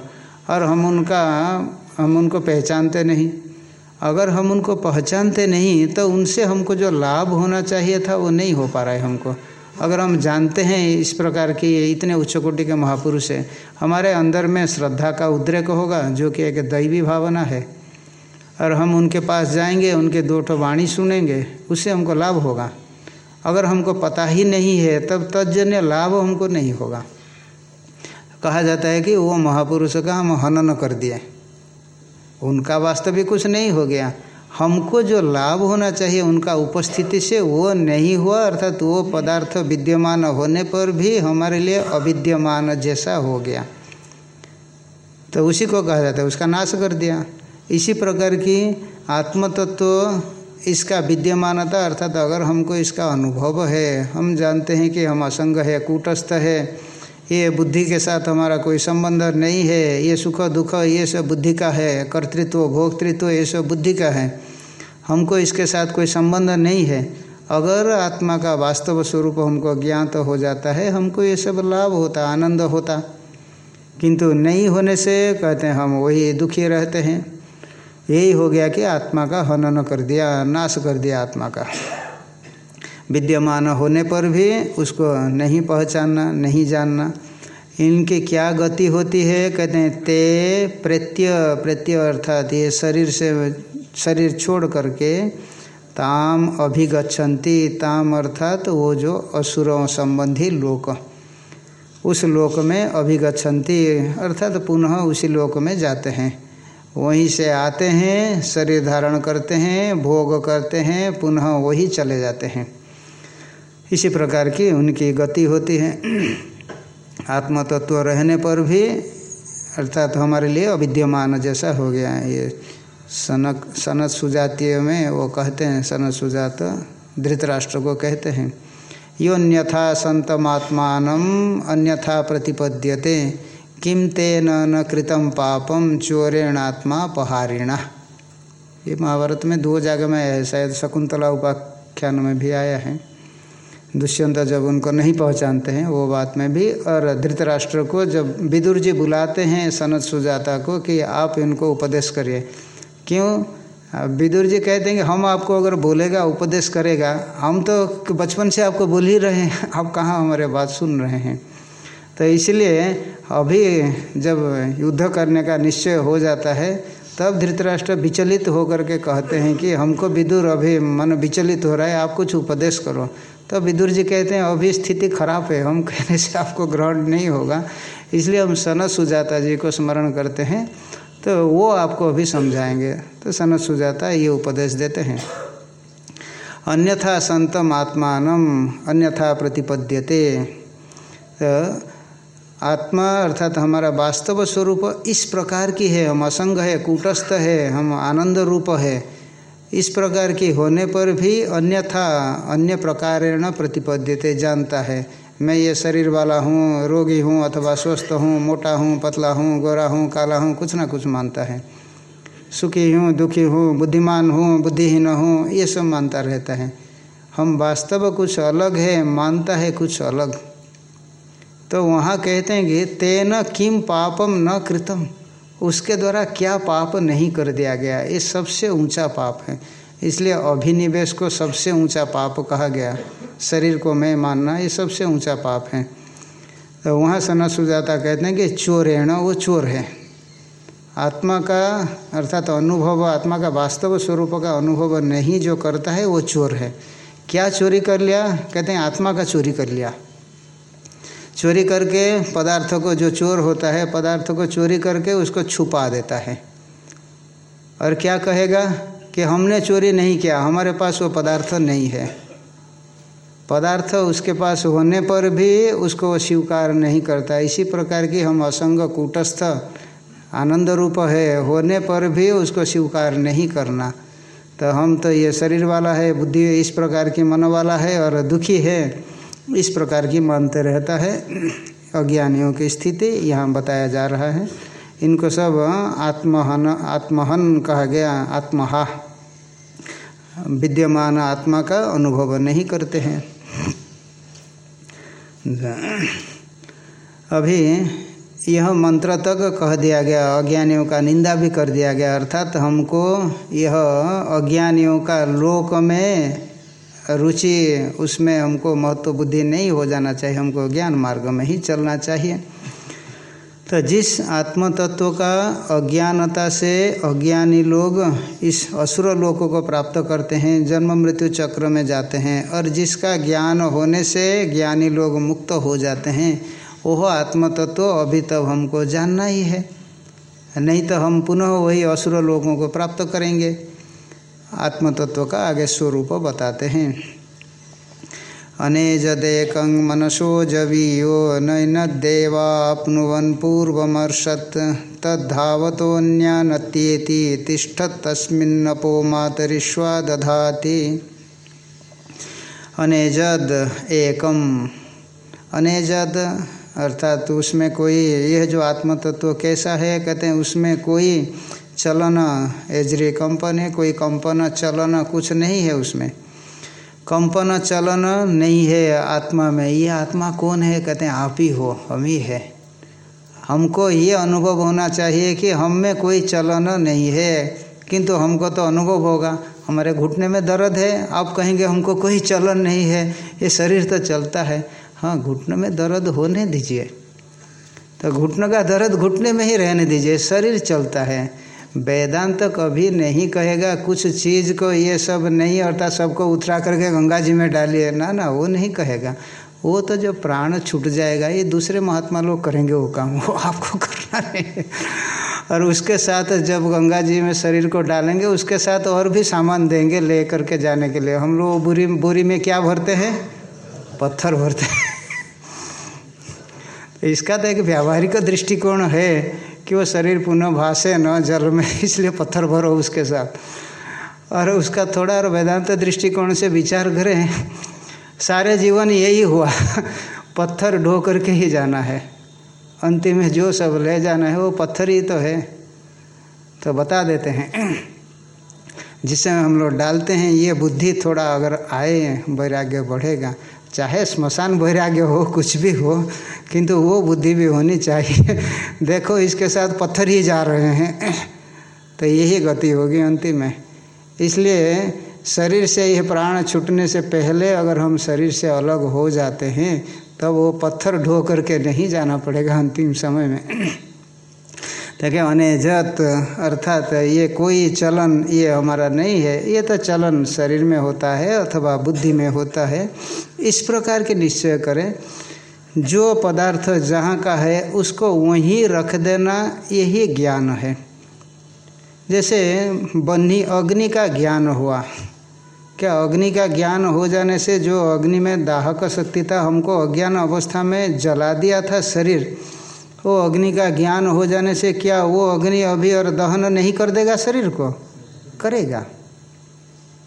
और हम उनका, हम उनको पहचानते नहीं। अगर हम उनको पहचानते नहीं तो उनसे हमको जो लाभ होना चाहिए था, वो नहीं हो पा रहा है हमको। अगर हम जानते हैं इस प्रकार की इतने उच्च कोटि के महापुरुष है, हमारे अंदर में श्रद्धा का उद्रेक होगा, जो कि एक दैवी भावना है। और हम उनके पास जाएँगे, उनके दो ठो वाणी सुनेंगे, उससे हमको लाभ होगा। अगर हमको पता ही नहीं है, तब तजन्य लाभ हमको नहीं होगा। कहा जाता है कि वो महापुरुष का हम हनन कर दिए। उनका वास्तविक कुछ नहीं हो गया। हमको जो लाभ होना चाहिए उनका उपस्थिति से वो नहीं हुआ, अर्थात वो पदार्थ विद्यमान होने पर भी हमारे लिए अविद्यमान जैसा हो गया। तो उसी को कहा जाता है, उसका नाश कर दिया। इसी प्रकार की आत्मतत्व इसका विद्यमानता, अर्थात अगर हमको इसका अनुभव है, हम जानते हैं कि हम असंग है, कूटस्थ है ये बुद्धि के साथ हमारा कोई संबंध नहीं है, ये सुख दुख ये सब बुद्धि का है, कर्तृत्व, भोक्तृत्व ये सब बुद्धि का है। हमको इसके साथ कोई संबंध नहीं है। अगर आत्मा का वास्तव स्वरूप हमको ज्ञात तो हो जाता है, हमको ये सब लाभ होता, आनंद होता। किंतु नहीं होने से कहते हैं, हम वही दुखी रहते हैं। यही हो गया कि आत्मा का हनन कर दिया, नाश कर दिया आत्मा का। विद्यमान होने पर भी उसको नहीं पहचानना, नहीं जानना। इनकी क्या गति होती है? कहते हैं, ते प्रत्यय प्रत्यय अर्थात ये शरीर से, शरीर छोड़ करके ताम अभिगछन्ति ताम अर्थात वो जो असुरों संबंधी लोक। उस लोक में अभिगछन्ति अर्थात पुनः उसी लोक में जाते हैं। वहीं से आते हैं, शरीर धारण करते हैं, भोग करते हैं, पुनः वही चले जाते हैं। इसी प्रकार की उनकी गति होती है। आत्मतत्व रहने पर भी, अर्थात हमारे लिए अविद्यमान जैसा हो गया है ये। सनक, सनत सुजातीय में वो कहते हैं, सनत सुजात धृतराष्ट्र को कहते हैं। यो अन्यथा संतमात्मान अन्यथा प्रतिपद्यते। किम तेन न कृतम पापम चोरेणात्मा पहारिणा। ये महाभारत में दो जगह में है, शायद शकुंतला उपाख्यान में भी आया है। दुष्यंत जब उनको नहीं पहचानते हैं, वो बात में भी, और धृतराष्ट्र को जब विदुर जी बुलाते हैं सनत सुजाता को कि आप इनको उपदेश करिए। क्यों? विदुर जी कहते हैं कि हम आपको अगर बोलेगा, उपदेश करेगा, हम तो बचपन से आपको बोल ही रहे हैं, आप कहाँ हमारे बात सुन रहे हैं? तो इसलिए अभी जब युद्ध करने का निश्चय हो जाता है, तब धृतराष्ट्र विचलित होकर के कहते हैं कि हमको विदुर अभी मन विचलित हो रहा है, आप कुछ उपदेश करो। तो विदुर जी कहते हैं, अभी स्थिति खराब है। हम कहने से आपको ग्रहण नहीं होगा। इसलिए हम सनत सुजाता जी को स्मरण करते हैं तो वो आपको अभी समझाएँगे। तो सनत सुजाता ये उपदेश देते हैं। अन्यथा संतम आत्मान अन्यथा प्रतिपद्यते। तो आत्मा अर्थात हमारा वास्तव स्वरूप इस प्रकार की है। हम असंग है, कूटस्थ है, हम आनंद रूप है। इस प्रकार की होने पर भी अन्यथा, अन्य प्रकारेण प्रतिपद्यते, जानता है। मैं ये शरीर वाला हूँ, रोगी हूँ, अथवा स्वस्थ हूँ, मोटा हूँ, पतला हूँ, गोरा हूँ, काला हूँ, कुछ ना कुछ मानता है। सुखी हूँ, दुखी हूँ, बुद्धिमान हूँ, बुद्धिहीन हूँ, ये सब मानता रहता है। हम वास्तव कुछ अलग है, मानता है कुछ अलग। तो वहाँ कहते हैं कि तेन किम पापम न कृतम। उसके द्वारा क्या पाप नहीं कर दिया गया? ये सबसे ऊँचा पाप है। इसलिए अभिनिवेश को सबसे ऊँचा पाप कहा गया। शरीर को मैं मानना ये सबसे ऊँचा पाप है। तो वहाँ सना सुजाता कहते हैं कि चोर है ना वो चोर है। आत्मा का, अर्थात तो अनुभव, आत्मा का वास्तव स्वरूप का अनुभव नहीं जो करता है, वो चोर है। क्या चोरी कर लिया? कहते हैं, आत्मा का चोरी कर लिया। चोरी करके पदार्थों को, जो चोर होता है, पदार्थों को चोरी करके उसको छुपा देता है। और क्या कहेगा कि हमने चोरी नहीं किया, हमारे पास वो पदार्थ नहीं है। पदार्थ उसके पास होने पर भी उसको स्वीकार नहीं करता। इसी प्रकार की हम असंग कूटस्थ, आनंद रूप है, होने पर भी उसको स्वीकार नहीं करना। तो हम तो ये शरीर वाला है, बुद्धि इस प्रकार की मन वाला है और दुखी है। इस प्रकार की मानते रहता है। अज्ञानियों की स्थिति यहाँ बताया जा रहा है। इनको सब आत्महन आत्महन कहा गया, आत्महा। विद्यमान आत्मा का अनुभव नहीं करते हैं। अभी यह मंत्र तक कह दिया गया, अज्ञानियों का निंदा भी कर दिया गया, अर्थात हमको यह अज्ञानियों का लोक में रुचि उसमें हमको महत्व बुद्धि नहीं हो जाना चाहिए, हमको ज्ञान मार्ग में ही चलना चाहिए। तो जिस आत्म तत्व का अज्ञानता से अज्ञानी लोग इस असुर लोक को प्राप्त करते हैं, जन्म मृत्यु चक्र में जाते हैं, और जिसका ज्ञान होने से ज्ञानी लोग मुक्त हो जाते हैं वह आत्म तत्व अभी तब हमको जानना ही है। नहीं तो हम पुनः वही असुर लोगों को प्राप्त करेंगे। आत्म तत्व का आगे स्वरूप बताते हैं। अनेजदेक मनसो जवीयो नैनदेवाप्नुवन् पूर्वमर्षत् तद्धावतोऽन्यानत्येति तिष्ठत् तस्मिन्नपो मातरिष्वा दधाति। अनेजद एकम अनेजद अर्थात उसमें कोई, यह जो आत्मतत्व कैसा है, कहते हैं उसमें कोई चलन, एजरी कंपन है कोई कंपन चलन कुछ नहीं है उसमें। कंपन चलन नहीं है आत्मा में। ये आत्मा कौन है? कहते हैं, आप ही हो, हम ही है। हमको ये अनुभव होना चाहिए कि हम में कोई चलन नहीं है। किंतु हमको तो अनुभव होगा। हमारे घुटने में दर्द है। आप कहेंगे, हमको कोई चलन नहीं है। ये शरीर तो चलता है। हाँ घुटने में दर्द होने दीजिए। तो घुटने का दर्द घुटने में ही रहने दीजिए। शरीर चलता है। वेदांत तो कभी नहीं कहेगा, कुछ चीज़ को ये सब नहीं अर्थात सबको उतरा करके गंगा जी में डालिए। ना ना, वो नहीं कहेगा। वो तो जो प्राण छूट जाएगा, ये दूसरे महात्मा लोग करेंगे वो काम, वो आपको करना नहीं। और उसके साथ जब गंगा जी में शरीर को डालेंगे, उसके साथ और भी सामान देंगे ले करके जाने के लिए। हम लोग बुरी, बोरी में क्या भरते हैं? पत्थर भरते हैं। इसका तो एक व्यावहारिक दृष्टिकोण है। कि वो शरीर पुनः भाषे न, जल में, इसलिए पत्थर भरो उसके साथ। और उसका थोड़ा और वेदांत दृष्टिकोण से विचार करें, सारे जीवन यही हुआ। पत्थर ढो करके ही जाना है। अंतिम में जो सब ले जाना है, वो पत्थर ही तो है। तो बता देते हैं। जिससे हम लोग डालते हैं, ये बुद्धि थोड़ा अगर आए, वैराग्य बढ़ेगा। चाहे स्मशान वैराग्य हो, कुछ भी हो, किंतु वो बुद्धि भी होनी चाहिए। देखो, इसके साथ पत्थर ही जा रहे हैं। तो यही गति होगी अंतिम में। इसलिए शरीर से यह प्राण छूटने से पहले अगर हम शरीर से अलग हो जाते हैं, तब तो वो पत्थर ढो करके नहीं जाना पड़ेगा अंतिम समय में। देखिए अनेजत अर्थात ये कोई चलन ये हमारा नहीं है, ये तो चलन शरीर में होता है अथवा बुद्धि में होता है। इस प्रकार के निश्चय करें। जो पदार्थ जहाँ का है, उसको वहीं रख देना यही ज्ञान है। जैसे बन्ही अग्नि का ज्ञान हुआ। क्या अग्नि का ज्ञान हो जाने से जो अग्नि में दाहक शक्ति था, हमको अज्ञान अवस्था में जला दिया था शरीर। वो अग्नि का ज्ञान हो जाने से क्या वो अग्नि अभी और दहन नहीं कर देगा शरीर को? करेगा।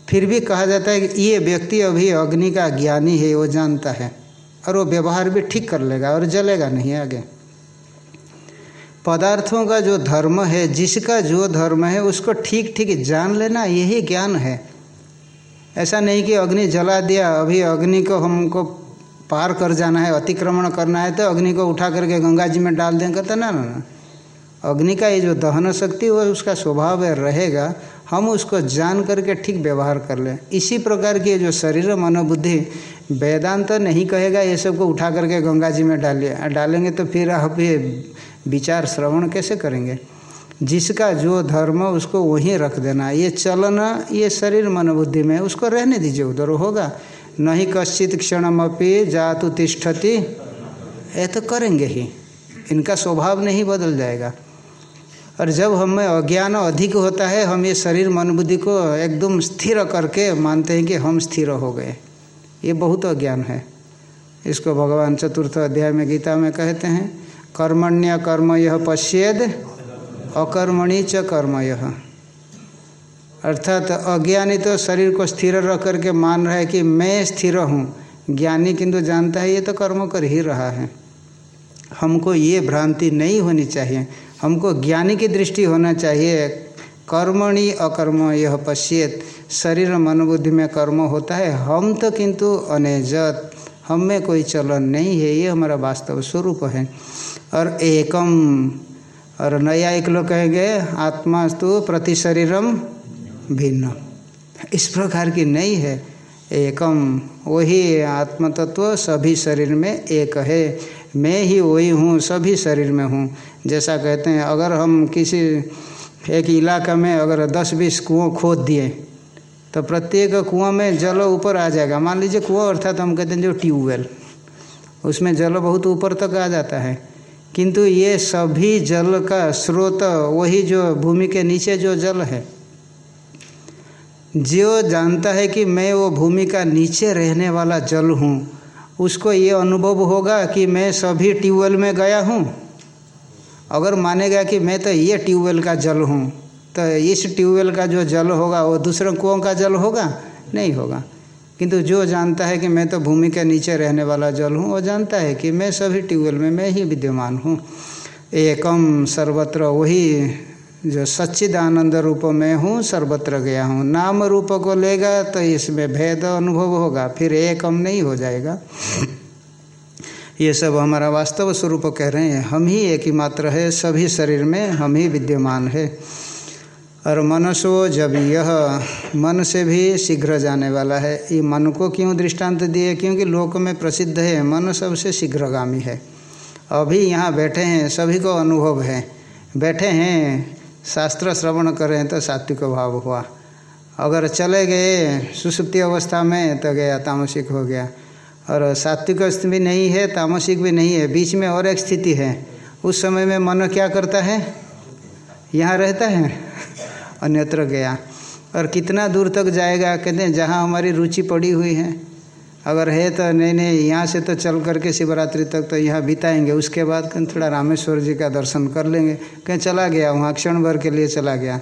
फिर भी कहा जाता है कि ये व्यक्ति अभी अग्नि का ज्ञानी है, वो जानता है। और वो व्यवहार भी ठीक कर लेगा और जलेगा नहीं आगे। पदार्थों का जो धर्म है, जिसका जो धर्म है, उसको ठीक ठीक जान लेना, यही ज्ञान है। ऐसा नहीं कि अग्नि जला दिया, अभी अग्नि को हमको पार कर जाना है, अतिक्रमण करना है तो अग्नि को उठा करके गंगा जी में डाल देंगे तो ना ना अग्नि का ये जो दहन शक्ति, वो उसका स्वभाव रहेगा, हम उसको जान करके ठीक व्यवहार कर लें। इसी प्रकार की जो शरीर मनोबुद्धि, वेदांत तो नहीं कहेगा, ये सबको उठा करके गंगा जी में डालिए। डालेंगे तो फिर आप ये विचार श्रवण कैसे करेंगे? जिसका जो धर्म, उसको वहीं रख देना। ये चलना, ये शरीर मनोबुद्धि में, उसको रहने दीजिए, उधर होगा। नहीं कश्चित क्षणमपि जातु तिष्ठति ये तो करेंगे ही। इनका स्वभाव नहीं बदल जाएगा। और जब हमें अज्ञान अधिक होता है, हम ये शरीर मन बुद्धि को एकदम स्थिर करके मानते हैं कि हम स्थिर हो गए। ये बहुत अज्ञान है। इसको भगवान चतुर्थ अध्याय में गीता में कहते हैं, कर्मण्य कर्म यह पश्येद, अकर्मणि च कर्म यह अर्थात अज्ञानी तो शरीर को स्थिर रख करके मान रहा है कि मैं स्थिर हूँ। ज्ञानी किंतु जानता है ये तो कर्म कर ही रहा है। हमको ये भ्रांति नहीं होनी चाहिए। हमको ज्ञानी की दृष्टि होना चाहिए। कर्मणि अकर्म यह पश्येत। शरीर मनोबुद्धि में कर्म होता है। हम तो किंतु अनेजत। हम में कोई चलन नहीं है। ये हमारा वास्तव स्वरूप है। और एकम। और नया एक लोग कहेंगे आत्मा तो प्रति शरीरम भिन्न। इस प्रकार की नहीं है। एकम वही आत्मतत्व सभी शरीर में एक है। मैं ही वही हूँ, सभी शरीर में हूँ। जैसा कहते हैं, अगर हम किसी एक इलाका में अगर दस बीस कुओं खोद दिए तो प्रत्येक कुआँ में जल ऊपर आ जाएगा। मान लीजिए कुआँ अर्थात हम कहते हैं जो ट्यूबवेल, उसमें जल बहुत ऊपर तक आ जाता है। किंतु ये सभी जल का स्रोत, वही जो भूमि के नीचे जो जल है जो जानता है कि मैं वो भूमि का नीचे रहने वाला जल हूँ। उसको ये अनुभव होगा कि मैं सभी ट्यूबवेल में गया हूँ। अगर मानेगा कि मैं तो ये ट्यूबवेल का जल हूँ तो इस ट्यूबवेल का जो जल होगा, वो दूसरे कुओं का जल होगा? नहीं होगा। किंतु जो जानता है कि मैं तो भूमि के नीचे रहने वाला जल हूँ, वो जानता है कि मैं सभी ट्यूबवेल में मैं ही विद्यमान हूँ। एकम सर्वत्र वही जो सच्चिदानंद रूप में हूँ, सर्वत्र गया हूँ। नाम रूप को लेगा तो इसमें भेद अनुभव होगा, फिर एकम नहीं हो जाएगा। ये सब हमारा वास्तव स्वरूप कह रहे हैं। हम ही एक ही मात्र है, सभी शरीर में हम ही विद्यमान है। और मनसो जब यह मन से भी शीघ्र जाने वाला है, ये मन को क्यों दृष्टांत दिए? क्योंकि लोक में प्रसिद्ध है, मन सबसे शीघ्रगामी है। अभी यहाँ बैठे हैं, सभी को अनुभव है। बैठे हैं शास्त्र श्रवण कर तो सात्विक भाव हुआ। अगर चले गए सुसुप्ति अवस्था में तो गया, तामसिक हो गया। और सात्विक भी नहीं है, तामसिक भी नहीं है। बीच में और एक स्थिति है। उस समय में मन क्या करता है? यहाँ रहता है, अन्यत्र गया। और कितना दूर तक जाएगा? कहते हैं, जहाँ हमारी रुचि पड़ी हुई है। अगर है तो नहीं नहीं, यहाँ से तो चल करके शिवरात्रि तक तो यहाँ बिताएँगे। उसके बाद कहीं थोड़ा रामेश्वर जी का दर्शन कर लेंगे। कहीं चला गया, वहाँ क्षण भर के लिए चला गया।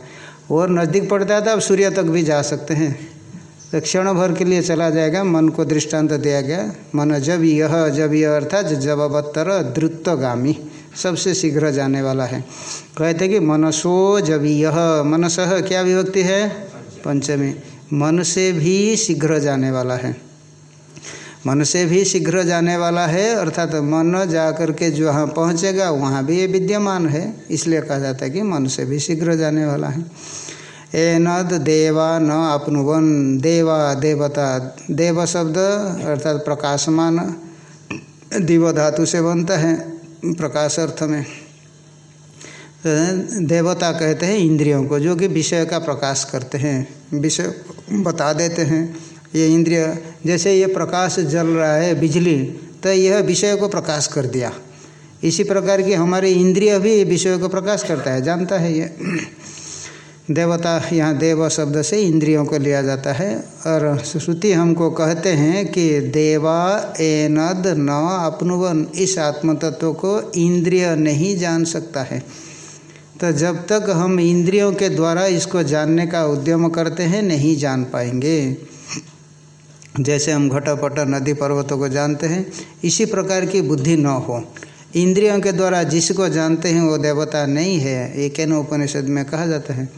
और नज़दीक पड़ता है तो अब सूर्य तक भी जा सकते हैं। तो क्षण भर के लिए चला जाएगा, मन को दृष्टांत दिया गया। मन जब यह जब यह अर्थात जब अवत्तर द्रुतगामी सबसे शीघ्र जाने वाला है। कहते कि मनसो जब यह, मनस क्या विभक्ति है? पंचमी। मन से भी शीघ्र जाने वाला है। मन से भी शीघ्र जाने वाला है, अर्थात तो मन जा कर के जहाँ पहुँचेगा, वहाँ भी ये विद्यमान है। इसलिए कहा जाता है कि मन से भी शीघ्र जाने वाला है। ए नद देवा न अपनुवन देवा देवता, देव शब्द, अर्थात प्रकाशमान दिव धातु से बनता है प्रकाश अर्थ में। देवता कहते हैं इंद्रियों को, जो कि विषय का प्रकाश करते हैं, विषय बता देते हैं। ये इंद्रिय, जैसे ये प्रकाश जल रहा है, बिजली तो यह विषय को प्रकाश कर दिया। इसी प्रकार की हमारे इंद्रिय भी विषय को प्रकाश करता है, जानता है ये। देवता, यहाँ देव शब्द से इंद्रियों को लिया जाता है, और श्रुति हमको कहते हैं कि देवा एनद न अपनुवन, इस आत्म तत्व को इंद्रिय नहीं जान सकता है। तो जब तक हम इंद्रियों के द्वारा इसको जानने का उद्यम करते हैं, नहीं जान पाएँगे। जैसे हम घटापट नदी पर्वतों को जानते हैं, इसी प्रकार की बुद्धि न हो। इंद्रियों के द्वारा जिसको जानते हैं, वो देवता नहीं है, ये कैन उपनिषद में कहा जाता है।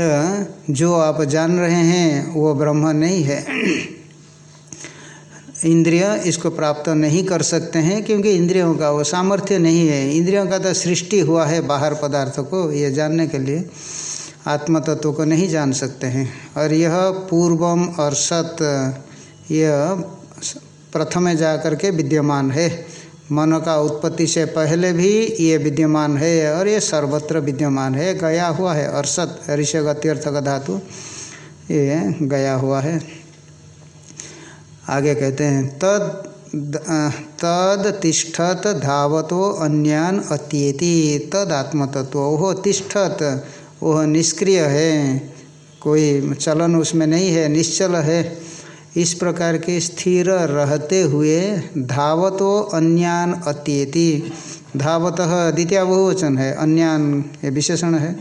तो जो आप जान रहे हैं, वो ब्रह्म नहीं है। इंद्रिय इसको प्राप्त नहीं कर सकते हैं, क्योंकि इंद्रियों का वो सामर्थ्य नहीं है। इंद्रियों का तो सृष्टि हुआ है बाहर पदार्थ को, ये जानने के लिए। आत्म तत्व को नहीं जान सकते हैं। और यह पूर्वम और सत यह प्रथम जा करके विद्यमान है। मन का उत्पत्ति से पहले भी ये विद्यमान है और ये सर्वत्र विद्यमान है। गया हुआ है अर्षत ऋषगत्यर्थ का धातु, ये गया हुआ है। आगे कहते हैं, तद तद तिष्ठत धावतो अन्यान अत्येति तद आत्मतत्व वह तिष्ठत वह निष्क्रिय है। कोई चलन उसमें नहीं है, निश्चल है। इस प्रकार के स्थिर रहते हुए धावतो अन्यान अत्येति धावत द्वितीय बहुवचन है, अन्यान ये विशेषण है।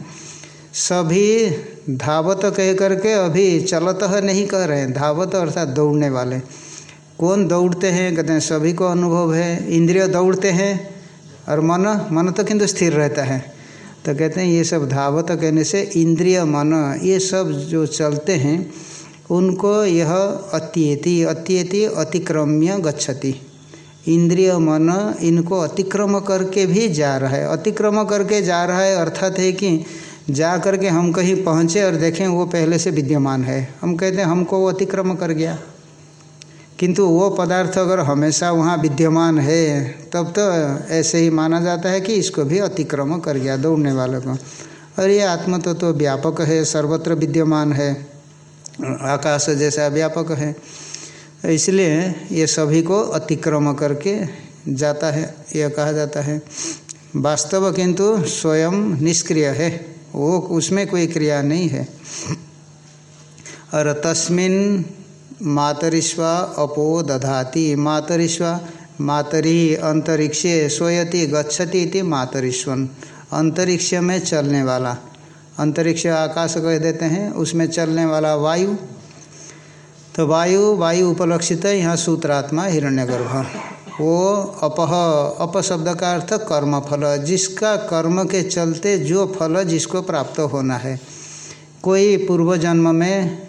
सभी धावत कह करके अभी चलत नहीं कह रहे हैं, धावत अर्थात दौड़ने वाले। कौन दौड़ते हैं? कहते हैं, सभी को अनुभव है, इंद्रिय दौड़ते हैं और मन मन तो किंतु स्थिर रहता है। तो कहते हैं, ये सब धावत कहने से इंद्रिय, मन, ये सब जो चलते हैं उनको यह अत्येति अत्येति अतिक्रम्य गच्छति। इंद्रिय मन इनको अतिक्रम करके भी जा रहा है। अतिक्रम करके जा रहा है अर्थात है कि जा करके हम कहीं पहुँचे और देखें वो पहले से विद्यमान है। हम कहते हैं हमको वो अतिक्रम कर गया। किंतु वो पदार्थ अगर हमेशा वहाँ विद्यमान है तब तो ऐसे ही माना जाता है कि इसको भी अतिक्रम कर गया दौड़ने वालों को। और ये आत्म तो, तो व्यापक है सर्वत्र विद्यमान है। आकाश जैसा व्यापक है, इसलिए ये सभी को अतिक्रम करके जाता है, यह कहा जाता है। वास्तव किंतु स्वयं निष्क्रिय है, वो उसमें कोई क्रिया नहीं है। और तस्मिन मातरिश्वा अपो दधाति मातरिश्वा मातरी अंतरिक्षे सोयति गच्छति इति मातरिश्वन अंतरिक्ष में चलने वाला। अंतरिक्ष आकाश कह देते हैं, उसमें चलने वाला वायु। तो वायु वायु उपलक्षित है यहाँ सूत्रात्मा हिरण्यगर्भ। वो अपह, अपशब्द का अर्थ कर्म फल जिसका कर्म के चलते जो फल जिसको प्राप्त होना है। कोई पूर्व जन्म में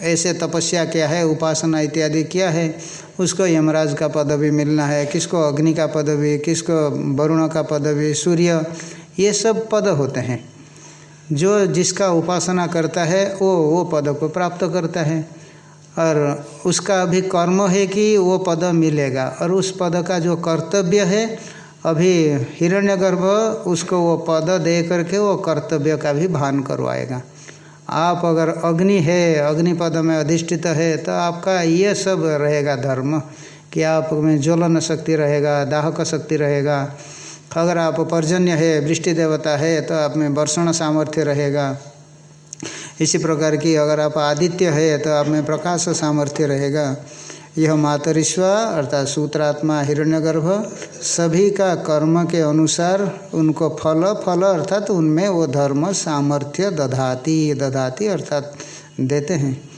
ऐसे तपस्या किया है, उपासना इत्यादि किया है, उसको यमराज का पदवी मिलना है, किसको अग्नि का पदवी, किसको वरुण का पदवी, सूर्य, ये सब पद होते हैं। जो जिसका उपासना करता है, वो वो पद को प्राप्त करता है। और उसका अभी कर्म है कि वो पद मिलेगा। और उस पद का जो कर्तव्य है, अभी हिरण्यगर्भ, उसको वो पद दे करके वो कर्तव्य का भी भान करवाएगा। आप अगर अग्नि है, अग्नि पद में अधिष्ठित है तो आपका ये सब रहेगा धर्म। कि आप में ज्वलन शक्ति रहेगा, दाहक शक्ति रहेगा अगर आप पर्जन्य है, वृष्टि देवता है तो आप में वर्षण सामर्थ्य रहेगा। इसी प्रकार की अगर आप आदित्य है तो आप में प्रकाश सामर्थ्य रहेगा। यह मातरिश्वा अर्थात सूत्रात्मा, हिरण्यगर्भ, सभी का कर्म के अनुसार उनको फल फल अर्थात उनमें वो धर्म सामर्थ्य दधाती दधाती अर्थात देते हैं।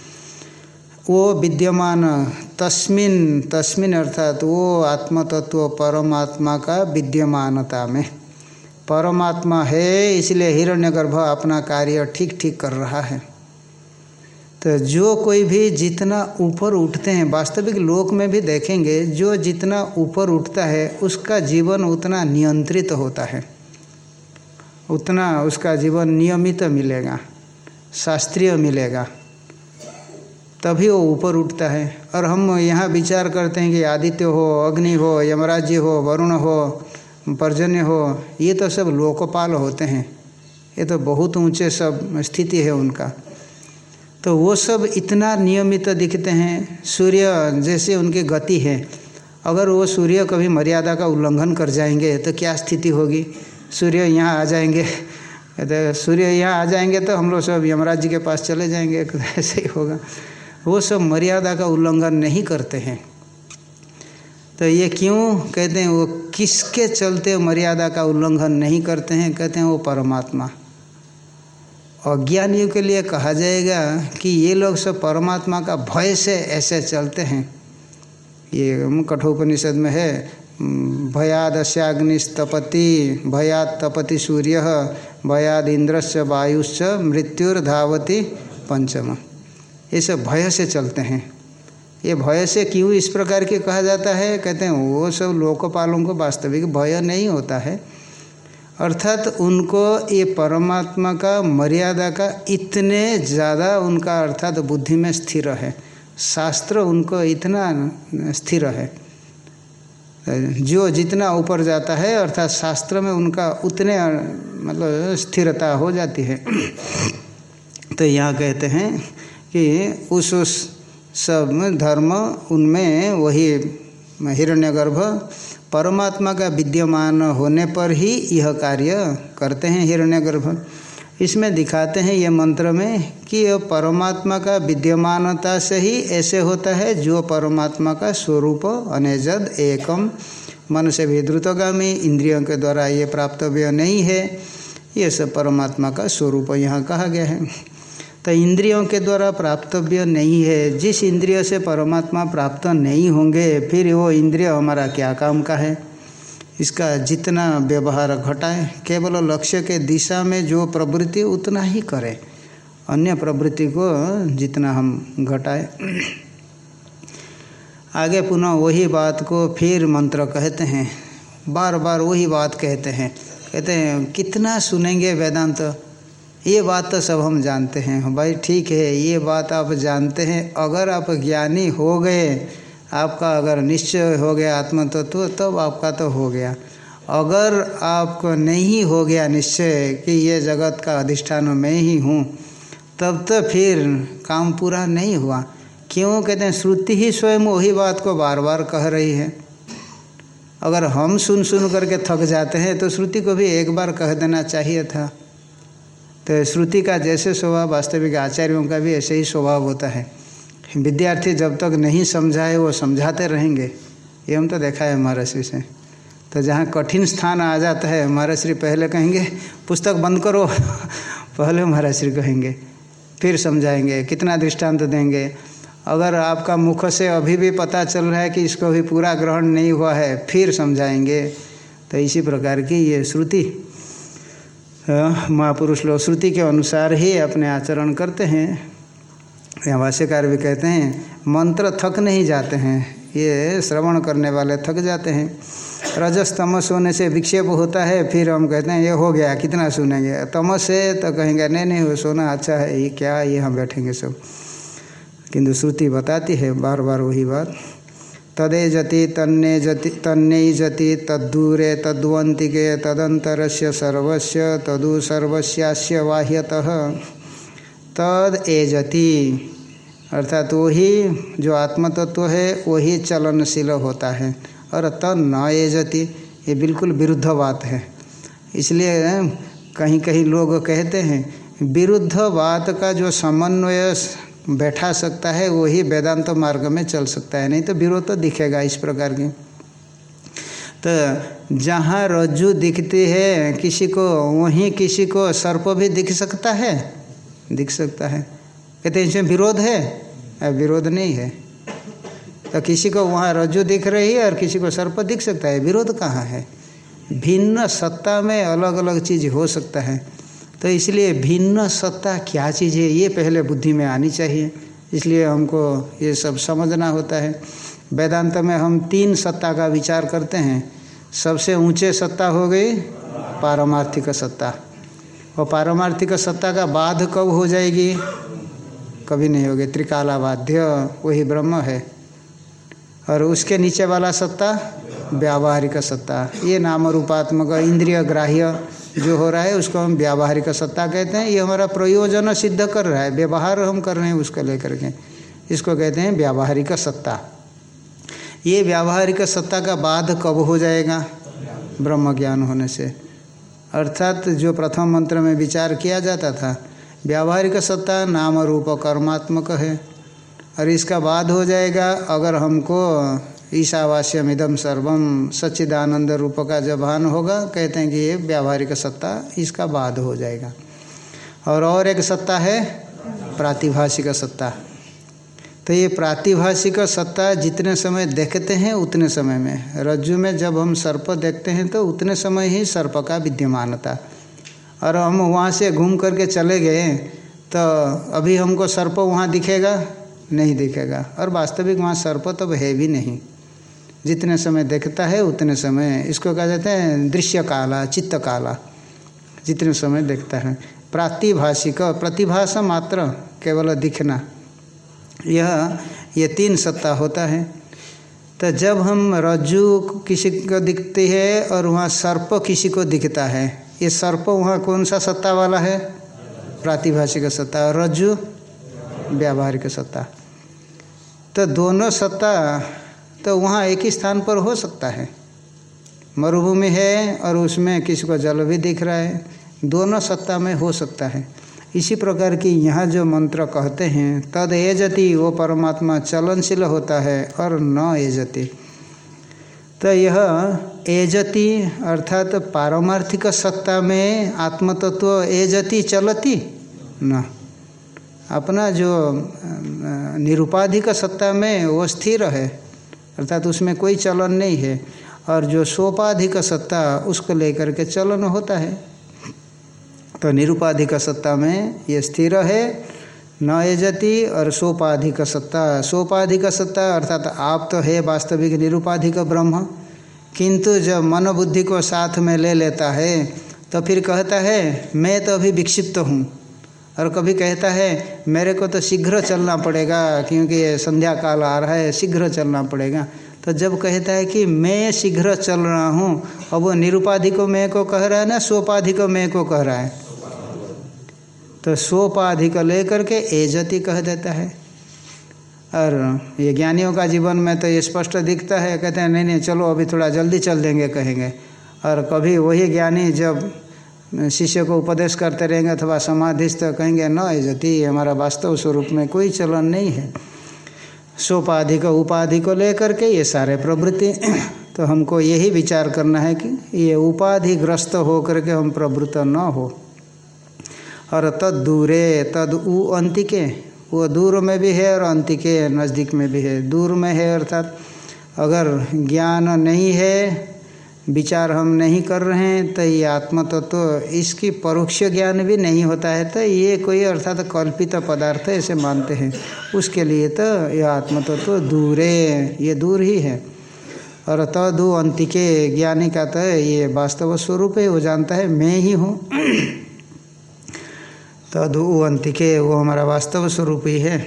वो विद्यमान, तस्मिन तस्मिन अर्थात वो आत्मतत्व, परमात्मा का विद्यमानता में। परमात्मा है, इसलिए हिरण्यगर्भ अपना कार्य ठीक ठीक कर रहा है। तो जो कोई भी जितना ऊपर उठते हैं, वास्तविक लोक में भी देखेंगे, जो जितना ऊपर उठता है, उसका जीवन उतना नियंत्रित होता है। उतना उसका जीवन नियमित मिलेगा, शास्त्रीय मिलेगा। तभी वो ऊपर उठता है। और हम यहाँ विचार करते हैं कि आदित्य हो, अग्नि हो, यमराज्य हो, वरुण हो, पर्जन्य हो, ये तो सब लोकपाल होते हैं। ये तो बहुत ऊँचे सब स्थिति है उनका। तो वो सब इतना नियमित दिखते हैं, सूर्य जैसे उनकी गति है। अगर वो सूर्य कभी मर्यादा का उल्लंघन कर जाएँगे तो क्या स्थिति होगी? सूर्य यहाँ आ जाएँगे। तो सूर्य यहाँ आ जाएँगे तो हम लोग सब यमराज जी के पास चले जाएँगे। तो ऐसे ही होगा। वो सब मर्यादा का उल्लंघन नहीं करते हैं। तो ये क्यों कहते हैं, वो किसके चलते मर्यादा का उल्लंघन नहीं करते हैं? कहते हैं वो परमात्मा। अज्ञानियों के लिए कहा जाएगा कि ये लोग सब परमात्मा का भय से ऐसे चलते हैं। ये कठोपनिषद में है, भयादस्याग्निस्तपति भयात तपति सूर्य भयाद इंद्रश्च वायुश्च, मृत्युर्धावती पंचम। ये सब भय से चलते हैं। ये भय से क्यों इस प्रकार के कहा जाता है? कहते हैं, वो सब लोकपालों को वास्तविक भय नहीं होता है। अर्थात उनको ये परमात्मा का, मर्यादा का इतने ज़्यादा उनका अर्थात बुद्धि में स्थिर है। शास्त्र उनको इतना स्थिर है। जो जितना ऊपर जाता है, अर्थात शास्त्र में उनका उतने मतलब स्थिरता हो जाती है। तो यहाँ कहते हैं कि उस उस सब धर्म उनमें वही हिरण्यगर्भ परमात्मा का विद्यमान होने पर ही यह कार्य करते हैं हिरण्यगर्भ। इसमें दिखाते हैं ये मंत्र में कि यह परमात्मा का विद्यमानता से ही ऐसे होता है जो परमात्मा का स्वरूप अनेजद एकम। मन से भी द्रुतगामी, इंद्रियों के द्वारा ये प्राप्तव्य नहीं है। ये सब परमात्मा का स्वरूप यहाँ कहा गया है। तो इंद्रियों के द्वारा प्राप्तव्य नहीं है। जिस इंद्रिय से परमात्मा प्राप्त नहीं होंगे, फिर वो इंद्रिय हमारा क्या काम का है? इसका जितना व्यवहार घटाए, केवल लक्ष्य के दिशा में जो प्रवृत्ति, उतना ही करें। अन्य प्रवृत्ति को जितना हम घटाए। आगे पुनः वही बात को फिर मंत्र कहते हैं। बार बार वही बात कहते हैं। कहते हैं, कितना सुनेंगे वेदांत? ये बात तो सब हम जानते हैं। भाई ठीक है, ये बात आप जानते हैं। अगर आप ज्ञानी हो गए, आपका अगर निश्चय हो गया आत्म तत्व तो तब आपका तो हो गया। अगर आपको नहीं हो गया निश्चय कि ये जगत का अधिष्ठान मैं ही हूँ, तब तो फिर काम पूरा नहीं हुआ। क्यों? कहते हैं, श्रुति ही स्वयं वही बात को बार बार कह रही है। अगर हम सुन सुन करके थक जाते हैं तो श्रुति को भी एक बार कह देना चाहिए था। तो श्रुति का जैसे स्वभाव वास्तविक आचार्यों का भी ऐसे ही स्वभाव होता है। विद्यार्थी जब तक नहीं समझाए, वो समझाते रहेंगे। ये हम तो देखा है महर्षि से। तो जहाँ कठिन स्थान आ जाता है महर्षि पहले कहेंगे, पुस्तक बंद करो। पहले महर्षि कहेंगे, फिर समझाएँगे, कितना दृष्टांत देंगे। अगर आपका मुख से अभी भी पता चल रहा है कि इसको भी पूरा ग्रहण नहीं हुआ है, फिर समझाएँगे। तो इसी प्रकार की ये श्रुति। महापुरुष लोग श्रुति के अनुसार ही अपने आचरण करते हैं। यहाँ भाष्यकार भी कहते हैं, मंत्र थक नहीं जाते हैं। ये श्रवण करने वाले थक जाते हैं। रजस तमस होने से विक्षेप होता है, फिर हम कहते हैं, ये हो गया, कितना सुनेंगे? तमस से तो कहेंगे, नहीं नहीं, वो सोना अच्छा है, ये क्या, ये हम बैठेंगे सब। किंतु श्रुति बताती है, बार बार वही बात। तदे जति तन्ने जति तन्ने जति तद्दूरे तद्वंतिके तदंतर से सर्वस्य तदु सर्वस्यास्य बाह्यतः। तद एजति अर्थात वही जो आत्मतत्व है, वही चलनशील होता है। और तद न एजति ये बिल्कुल विरुद्ध बात है। इसलिए कहीं कहीं लोग कहते हैं, विरुद्ध बात का जो समन्वय बैठा सकता है, वही वेदांत तो मार्ग में चल सकता है। नहीं तो विरोध तो दिखेगा इस प्रकार की। तो जहाँ रज्जु दिखती है, किसी को, वहीं किसी को सर्प भी दिख सकता है? दिख सकता है। कहते हैं, इसमें विरोध है? विरोध नहीं है। तो किसी को वहाँ रज्जु दिख रही है और किसी को सर्प दिख सकता है। विरोध कहाँ है? भिन्न सत्ता में अलग अलग चीज़ हो सकता है। तो इसलिए भिन्न सत्ता क्या चीज़ है, ये पहले बुद्धि में आनी चाहिए। इसलिए हमको ये सब समझना होता है। वेदांत में हम तीन सत्ता का विचार करते हैं। सबसे ऊँचे सत्ता हो गई पारमार्थिक सत्ता। और पारमार्थिक सत्ता का बाध कब हो जाएगी? कभी नहीं होगी। त्रिकाला बाध्य वही ब्रह्म है। और उसके नीचे वाला सत्ता, व्यावहारिक सत्ता। ये नाम रूपात्मक, इंद्रिय ग्राह्य जो हो रहा है उसको हम व्यावहारिक सत्ता कहते हैं। ये हमारा प्रयोजन सिद्ध कर रहा है, व्यवहार हम कर रहे हैं उसको लेकर के। इसको कहते हैं व्यावहारिक सत्ता। ये व्यावहारिक सत्ता का बाद कब हो जाएगा? ब्रह्म ज्ञान होने से। अर्थात जो प्रथम मंत्र में विचार किया जाता था, व्यावहारिक सत्ता नाम रूप कर्मात्मक है। और इसका बाद हो जाएगा अगर हमको ईशावास्यम इदम सर्वम सच्चिदानंद रूप का जब भान होगा, कहते हैं कि ये व्यावहारिक सत्ता, इसका बाद हो जाएगा। और और एक सत्ता है, प्रातिभाषिक सत्ता। तो ये प्रातिभाषिक सत्ता जितने समय देखते हैं, उतने समय में। रज्जु में जब हम सर्प देखते हैं तो उतने समय ही सर्प का विद्यमानता। और हम वहाँ से घूम करके चले गए तो अभी हमको सर्प वहाँ दिखेगा? नहीं दिखेगा। और वास्तविक वहाँ सर्प तब है भी नहीं। जितने समय देखता है, उतने समय इसको कहा जाता है, दृश्य काला, चित्त काला, जितने समय देखता है। प्रातिभाषिक, प्रतिभाषा मात्र केवल दिखना। यह, ये तीन सत्ता होता है। तो जब हम रज्जु किसी को दिखती है और वहाँ सर्प किसी को दिखता है, ये सर्प वहाँ कौन सा सत्ता वाला है? प्रातिभाषिक सत्ता और रज्जु, व्यावहारिक सत्ता। तो दोनों सत्ता तो वहाँ एक ही स्थान पर हो सकता है। मरुभूमि है और उसमें किसी को जल भी दिख रहा है। दोनों सत्ता में हो सकता है। इसी प्रकार की यहाँ जो मंत्र कहते हैं, तद एजति, वो परमात्मा चलनशील होता है और न एजति। तो यह एजति अर्थात तो पारमार्थिक सत्ता में आत्मतत्व एजति चलती न। अपना जो निरुपाधिक सत्ता में वो स्थिर है। अर्थात उसमें कोई चलन नहीं है और जो सोपाधिक सत्ता उसको लेकर के चलन होता है। तो निरुपाधिक सत्ता में ये स्थिर है, न यजति और सोपाधिक सत्ता। सोपाधिक सत्ता अर्थात आप तो है वास्तविक निरुपाधिक ब्रह्म, किंतु जब मन बुद्धि को साथ में ले लेता है तो फिर कहता है, मैं तो अभी विक्षिप्त हूँ। और कभी कहता है, मेरे को तो शीघ्र चलना पड़ेगा, क्योंकि संध्या काल आ रहा है, शीघ्र चलना पड़ेगा। तो जब कहता है कि मैं शीघ्र चल रहा हूँ, अब वो निरुपाधि को मैं को कह रहा है ना, सोपाधि को मैं को कह रहा है? तो सोपाधि को लेकर के एजति कह देता है। और ये ज्ञानियों का जीवन में तो ये स्पष्ट दिखता है, कहते हैं, नहीं नहीं, चलो, अभी थोड़ा जल्दी चल देंगे, कहेंगे। और कभी वही ज्ञानी जब शिष्य को उपदेश करते रहेंगे अथवा समाधिस्थ कहेंगे, न एजति हमारा वास्तव स्वरूप में कोई चलन नहीं है। सोपाधि को उपाधि को लेकर के ये सारे प्रवृत्ति तो हमको यही विचार करना है कि ये उपाधिग्रस्त हो करके हम प्रवृत्त न हो। और तद दूरे तद उ अंतिके, वो दूर में भी है और अंतिके नज़दीक में भी है। दूर में है अर्थात, अगर ज्ञान नहीं है विचार हम नहीं कर रहे हैं तो ये आत्म तत्व तो, इसकी परोक्ष ज्ञान भी नहीं होता है तो ये कोई अर्थात कल्पित पदार्थ ऐसे मानते हैं। उसके लिए तो यह आत्म तत्व तो दूरे ये दूर ही है। और तदु अंतिके ज्ञानी का तो ये वास्तव स्वरूप है वो जानता है मैं ही हूँ। तद अंतिके वो हमारा वास्तव स्वरूप ही है।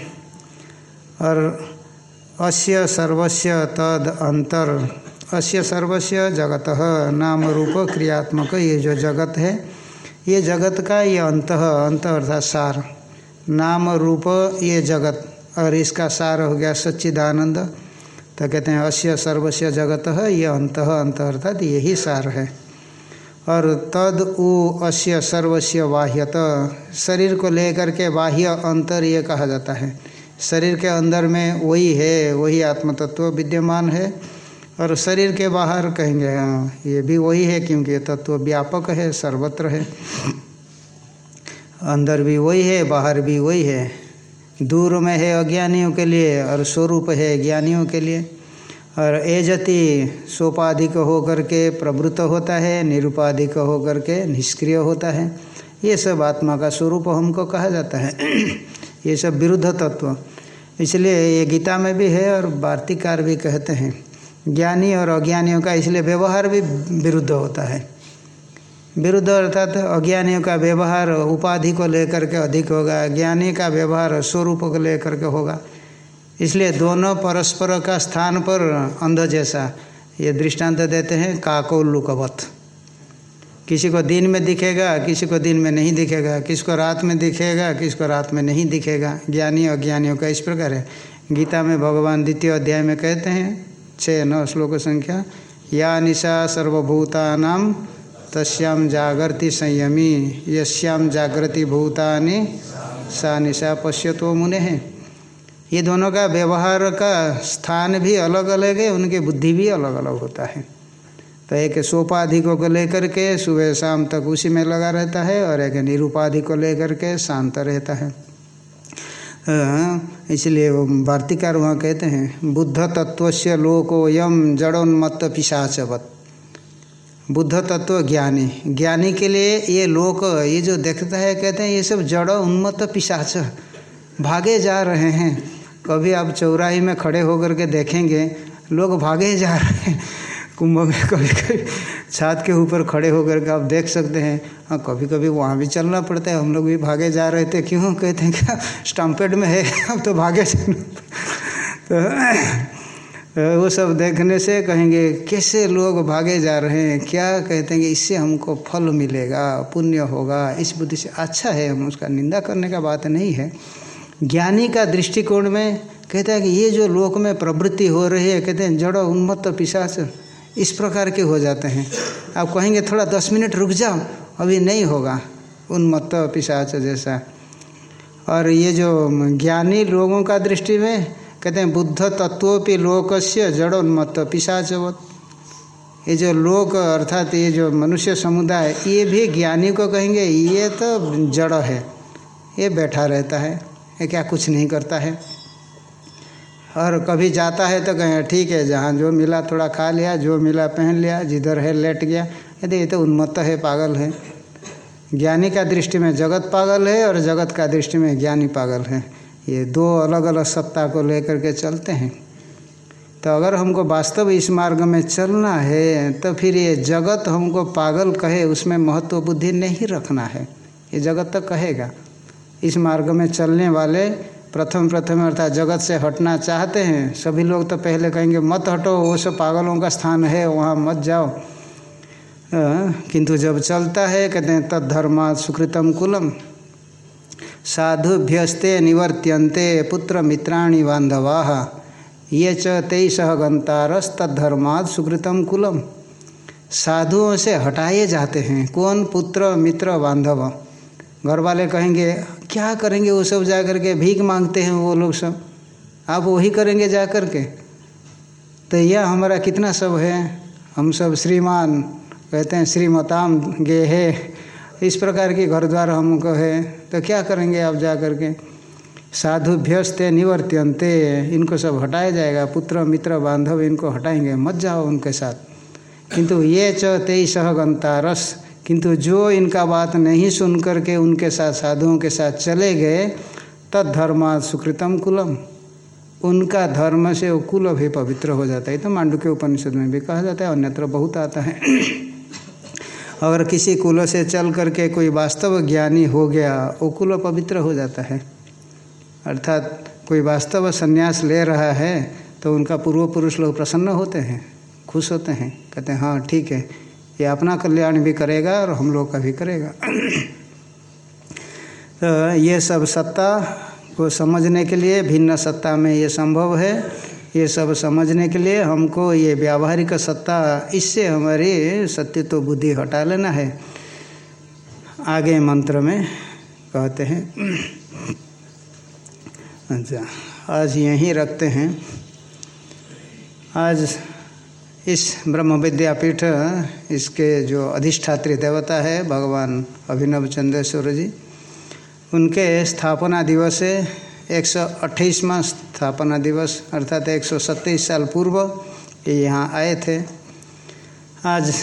और अस्य सर्वस्य तद अंतर अस्य सर्वस्य जगत। नाम रूप क्रियात्मक, ये जो जगत है, ये जगत का ये अंत अंत अर्थात सार। नाम रूप ये जगत। और इसका सार हो गया सच्चिदानंद तो कहते हैं अस्य सर्वस्य जगत ये अंत अंत अर्थात यही सार है। और तद उ अस्य सर्वस्य बाह्यत। शरीर को लेकर के बाह्य अंतर ये कहा जाता है। शरीर के अंदर में वही है, वही आत्मतत्व विद्यमान है। और शरीर के बाहर कहेंगे हाँ ये भी वही है क्योंकि ये तत्व व्यापक है, सर्वत्र है। अंदर भी वही है, बाहर भी वही है। दूर में है अज्ञानियों के लिए और स्वरूप है ज्ञानियों के लिए। और एजति सोपाधिक होकर के प्रवृत्त होता है, निरुपाधिक होकर के निष्क्रिय होता है, ये सब आत्मा का स्वरूप हमको कहा जाता है। ये सब विरुद्ध तत्व। इसलिए ये गीता में भी है और वार्तिकार भी कहते हैं। ज्ञानी और अज्ञानियों का, इसलिए व्यवहार भी विरुद्ध होता है। विरुद्ध अर्थात अज्ञानियों का व्यवहार उपाधि को लेकर के अधिक होगा, ज्ञानी का व्यवहार स्वरूप को लेकर के होगा। इसलिए दोनों परस्पर का स्थान पर अंध जैसा, ये दृष्टांत देते हैं काकोल्लुकवत किसी को दिन में दिखेगा, किसी को दिन में नहीं दिखेगा, किसी को रात में दिखेगा, किसी को रात में नहीं दिखेगा। ज्ञानी अज्ञानियों का इस प्रकार है। गीता में भगवान द्वितीय अध्याय में कहते हैं छः नौ श्लोक संख्या? या निशा सर्वभूतानाम तस्याम जागृति संयमी यश्याम जागृति भूतानि, सा निशा पश्यतो मुने। हैं ये दोनों का व्यवहार का स्थान भी अलग अलग है, उनकी बुद्धि भी अलग अलग होता है। तो एक सोपाधिकों को लेकर के सुबह शाम तक उसी में लगा रहता है और एक निरूपाधि को लेकर के शांत रहता है। इसलिए वो वार्तिकार वहाँ कहते हैं बुद्ध तत्व से लोको यम जड़ोन्मत्त पिशाचवत। बुद्ध तत्व ज्ञानी ज्ञानी के लिए ये लोक, ये जो देखता है, कहते हैं ये सब जड़ उन्मत्त पिशाच, भागे जा रहे हैं। कभी आप चौराही में खड़े होकर के देखेंगे, लोग भागे जा रहे हैं। कुंभ में कभी कभी छात के ऊपर खड़े होकर के आप देख सकते हैं। हाँ कभी कभी वहाँ भी चलना पड़ता है। हम लोग भी भागे जा रहे थे। क्यों? कहते हैं क्या स्टम्पेड में है। अब तो भागे तो वो सब देखने से कहेंगे, कैसे लोग भागे जा रहे हैं? क्या कहते हैं कि इससे हमको फल मिलेगा, पुण्य होगा? इस बुद्धि से अच्छा है हम, उसका निंदा करने का बात नहीं है। ज्ञानी का दृष्टिकोण में कहता है कि ये जो लोक में प्रवृत्ति हो रही है, कहते हैं, जड़ो, उन्मत्त पिशाच इस प्रकार के हो जाते हैं। आप कहेंगे, थोड़ा दस मिनट रुक जाओ, अभी नहीं होगा। उन्मत्त पिशाच जैसा। और ये जो ज्ञानी लोगों का दृष्टि में, कहते हैं, बुद्ध तत्वोपि लोकस्य जड़ोन्मत्त पिशाचवत। ये जो लोक, अर्थात ये जो मनुष्य समुदाय, ये भी ज्ञानी को कहेंगे, ये तो जड़ है, ये बैठा रहता है, ये क्या कुछ नहीं करता है। और कभी जाता है तो कहें, ठीक है, जहाँ जो मिला थोड़ा खा लिया, जो मिला पहन लिया, जिधर है लेट गया। यदि ये तो उन्मत्त है, पागल है। ज्ञानी का दृष्टि में जगत पागल है और जगत का दृष्टि में ज्ञानी पागल है। ये दो अलग अलग सत्ता को लेकर के चलते हैं। तो अगर हमको वास्तव इस मार्ग में चलना है तो फिर ये जगत हमको पागल कहे, उसमें महत्व बुद्धि नहीं रखना है। ये जगत तो कहेगा, इस मार्ग में चलने वाले प्रथम प्रथम अर्थात जगत से हटना चाहते हैं। सभी लोग तो पहले कहेंगे, मत हटो, वो सब पागलों का स्थान है, वहाँ मत जाओ। किंतु जब चलता है, कहते हैं तद्धर्मा सुकृतम कुलम। साधुभ्यस्ते निवर्त्यन्ते पुत्र मित्राणी बांधवा ये च तेईस गंतारस्तधर्माद सुकृतम कुलम। साधुओं से हटाए जाते हैं। कौन? पुत्र, मित्र बांधव घर वाले कहेंगे क्या करेंगे वो सब जा कर के? भीख मांगते हैं वो लोग सब। आप वही करेंगे जा कर के? तो यह हमारा कितना सब है? हम सब श्रीमान, कहते हैं श्रीमताम गे है इस प्रकार के घर द्वार हमको है। तो क्या करेंगे आप जा कर के? साधुभ्यस्ते निवर्त्यंते इनको सब हटाया जाएगा। पुत्र, मित्र, बांधव इनको हटाएँगे। मत जाओ उनके साथ। किंतु ये च तेईस गंतारस। किंतु जो इनका बात नहीं सुन करके उनके साथ साधुओं के साथ चले गए तद धर्मा सुकृतम कुलम। उनका धर्म से वो कुल भी पवित्र हो जाता है। तो मांडू के उपनिषद में भी कहा जाता है, अन्यत्र बहुत आता है। अगर किसी कुल से चल करके कोई वास्तव ज्ञानी हो गया, वो कुल पवित्र हो जाता है। अर्थात कोई वास्तव संन्यास ले रहा है तो उनका पूर्व पुरुष लोग प्रसन्न होते हैं, खुश होते हैं, कहते हैं हाँ ठीक है। ये अपना कल्याण भी करेगा और हम लोग का भी करेगा। तो ये सब सत्ता को समझने के लिए, भिन्न सत्ता में ये संभव है। ये सब समझने के लिए हमको ये व्यावहारिक सत्ता, इससे हमारी सत्य तो बुद्धि हटा लेना है। आगे मंत्र में कहते हैं। अच्छा आज यहीं रखते हैं। आज इस ब्रह्म विद्यापीठ इसके जो अधिष्ठात्री देवता है, भगवान अभिनव चंद्रेश्वर जी, उनके स्थापना दिवस है एक सौ अट्ठाईसवा स्थापना दिवस, अर्थात एक सौ सत्ताईस साल पूर्व ये यहाँ आए थे। आज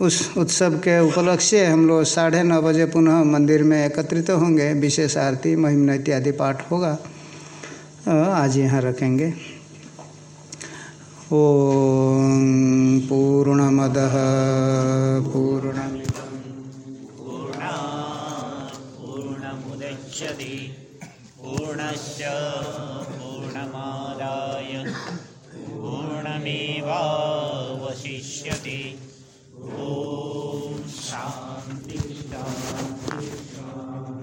उस उत्सव के उपलक्ष्य हम लोग साढ़े नौ बजे पुनः मंदिर में एकत्रित होंगे, विशेष आरती महिमन इत्यादि पाठ होगा। आज यहाँ रखेंगे। ओम पूर्णमद। पूर्णमिदं पूर्णा पूर्णश्च पूर्णमादाय। पूर्णमेवावशिष्यते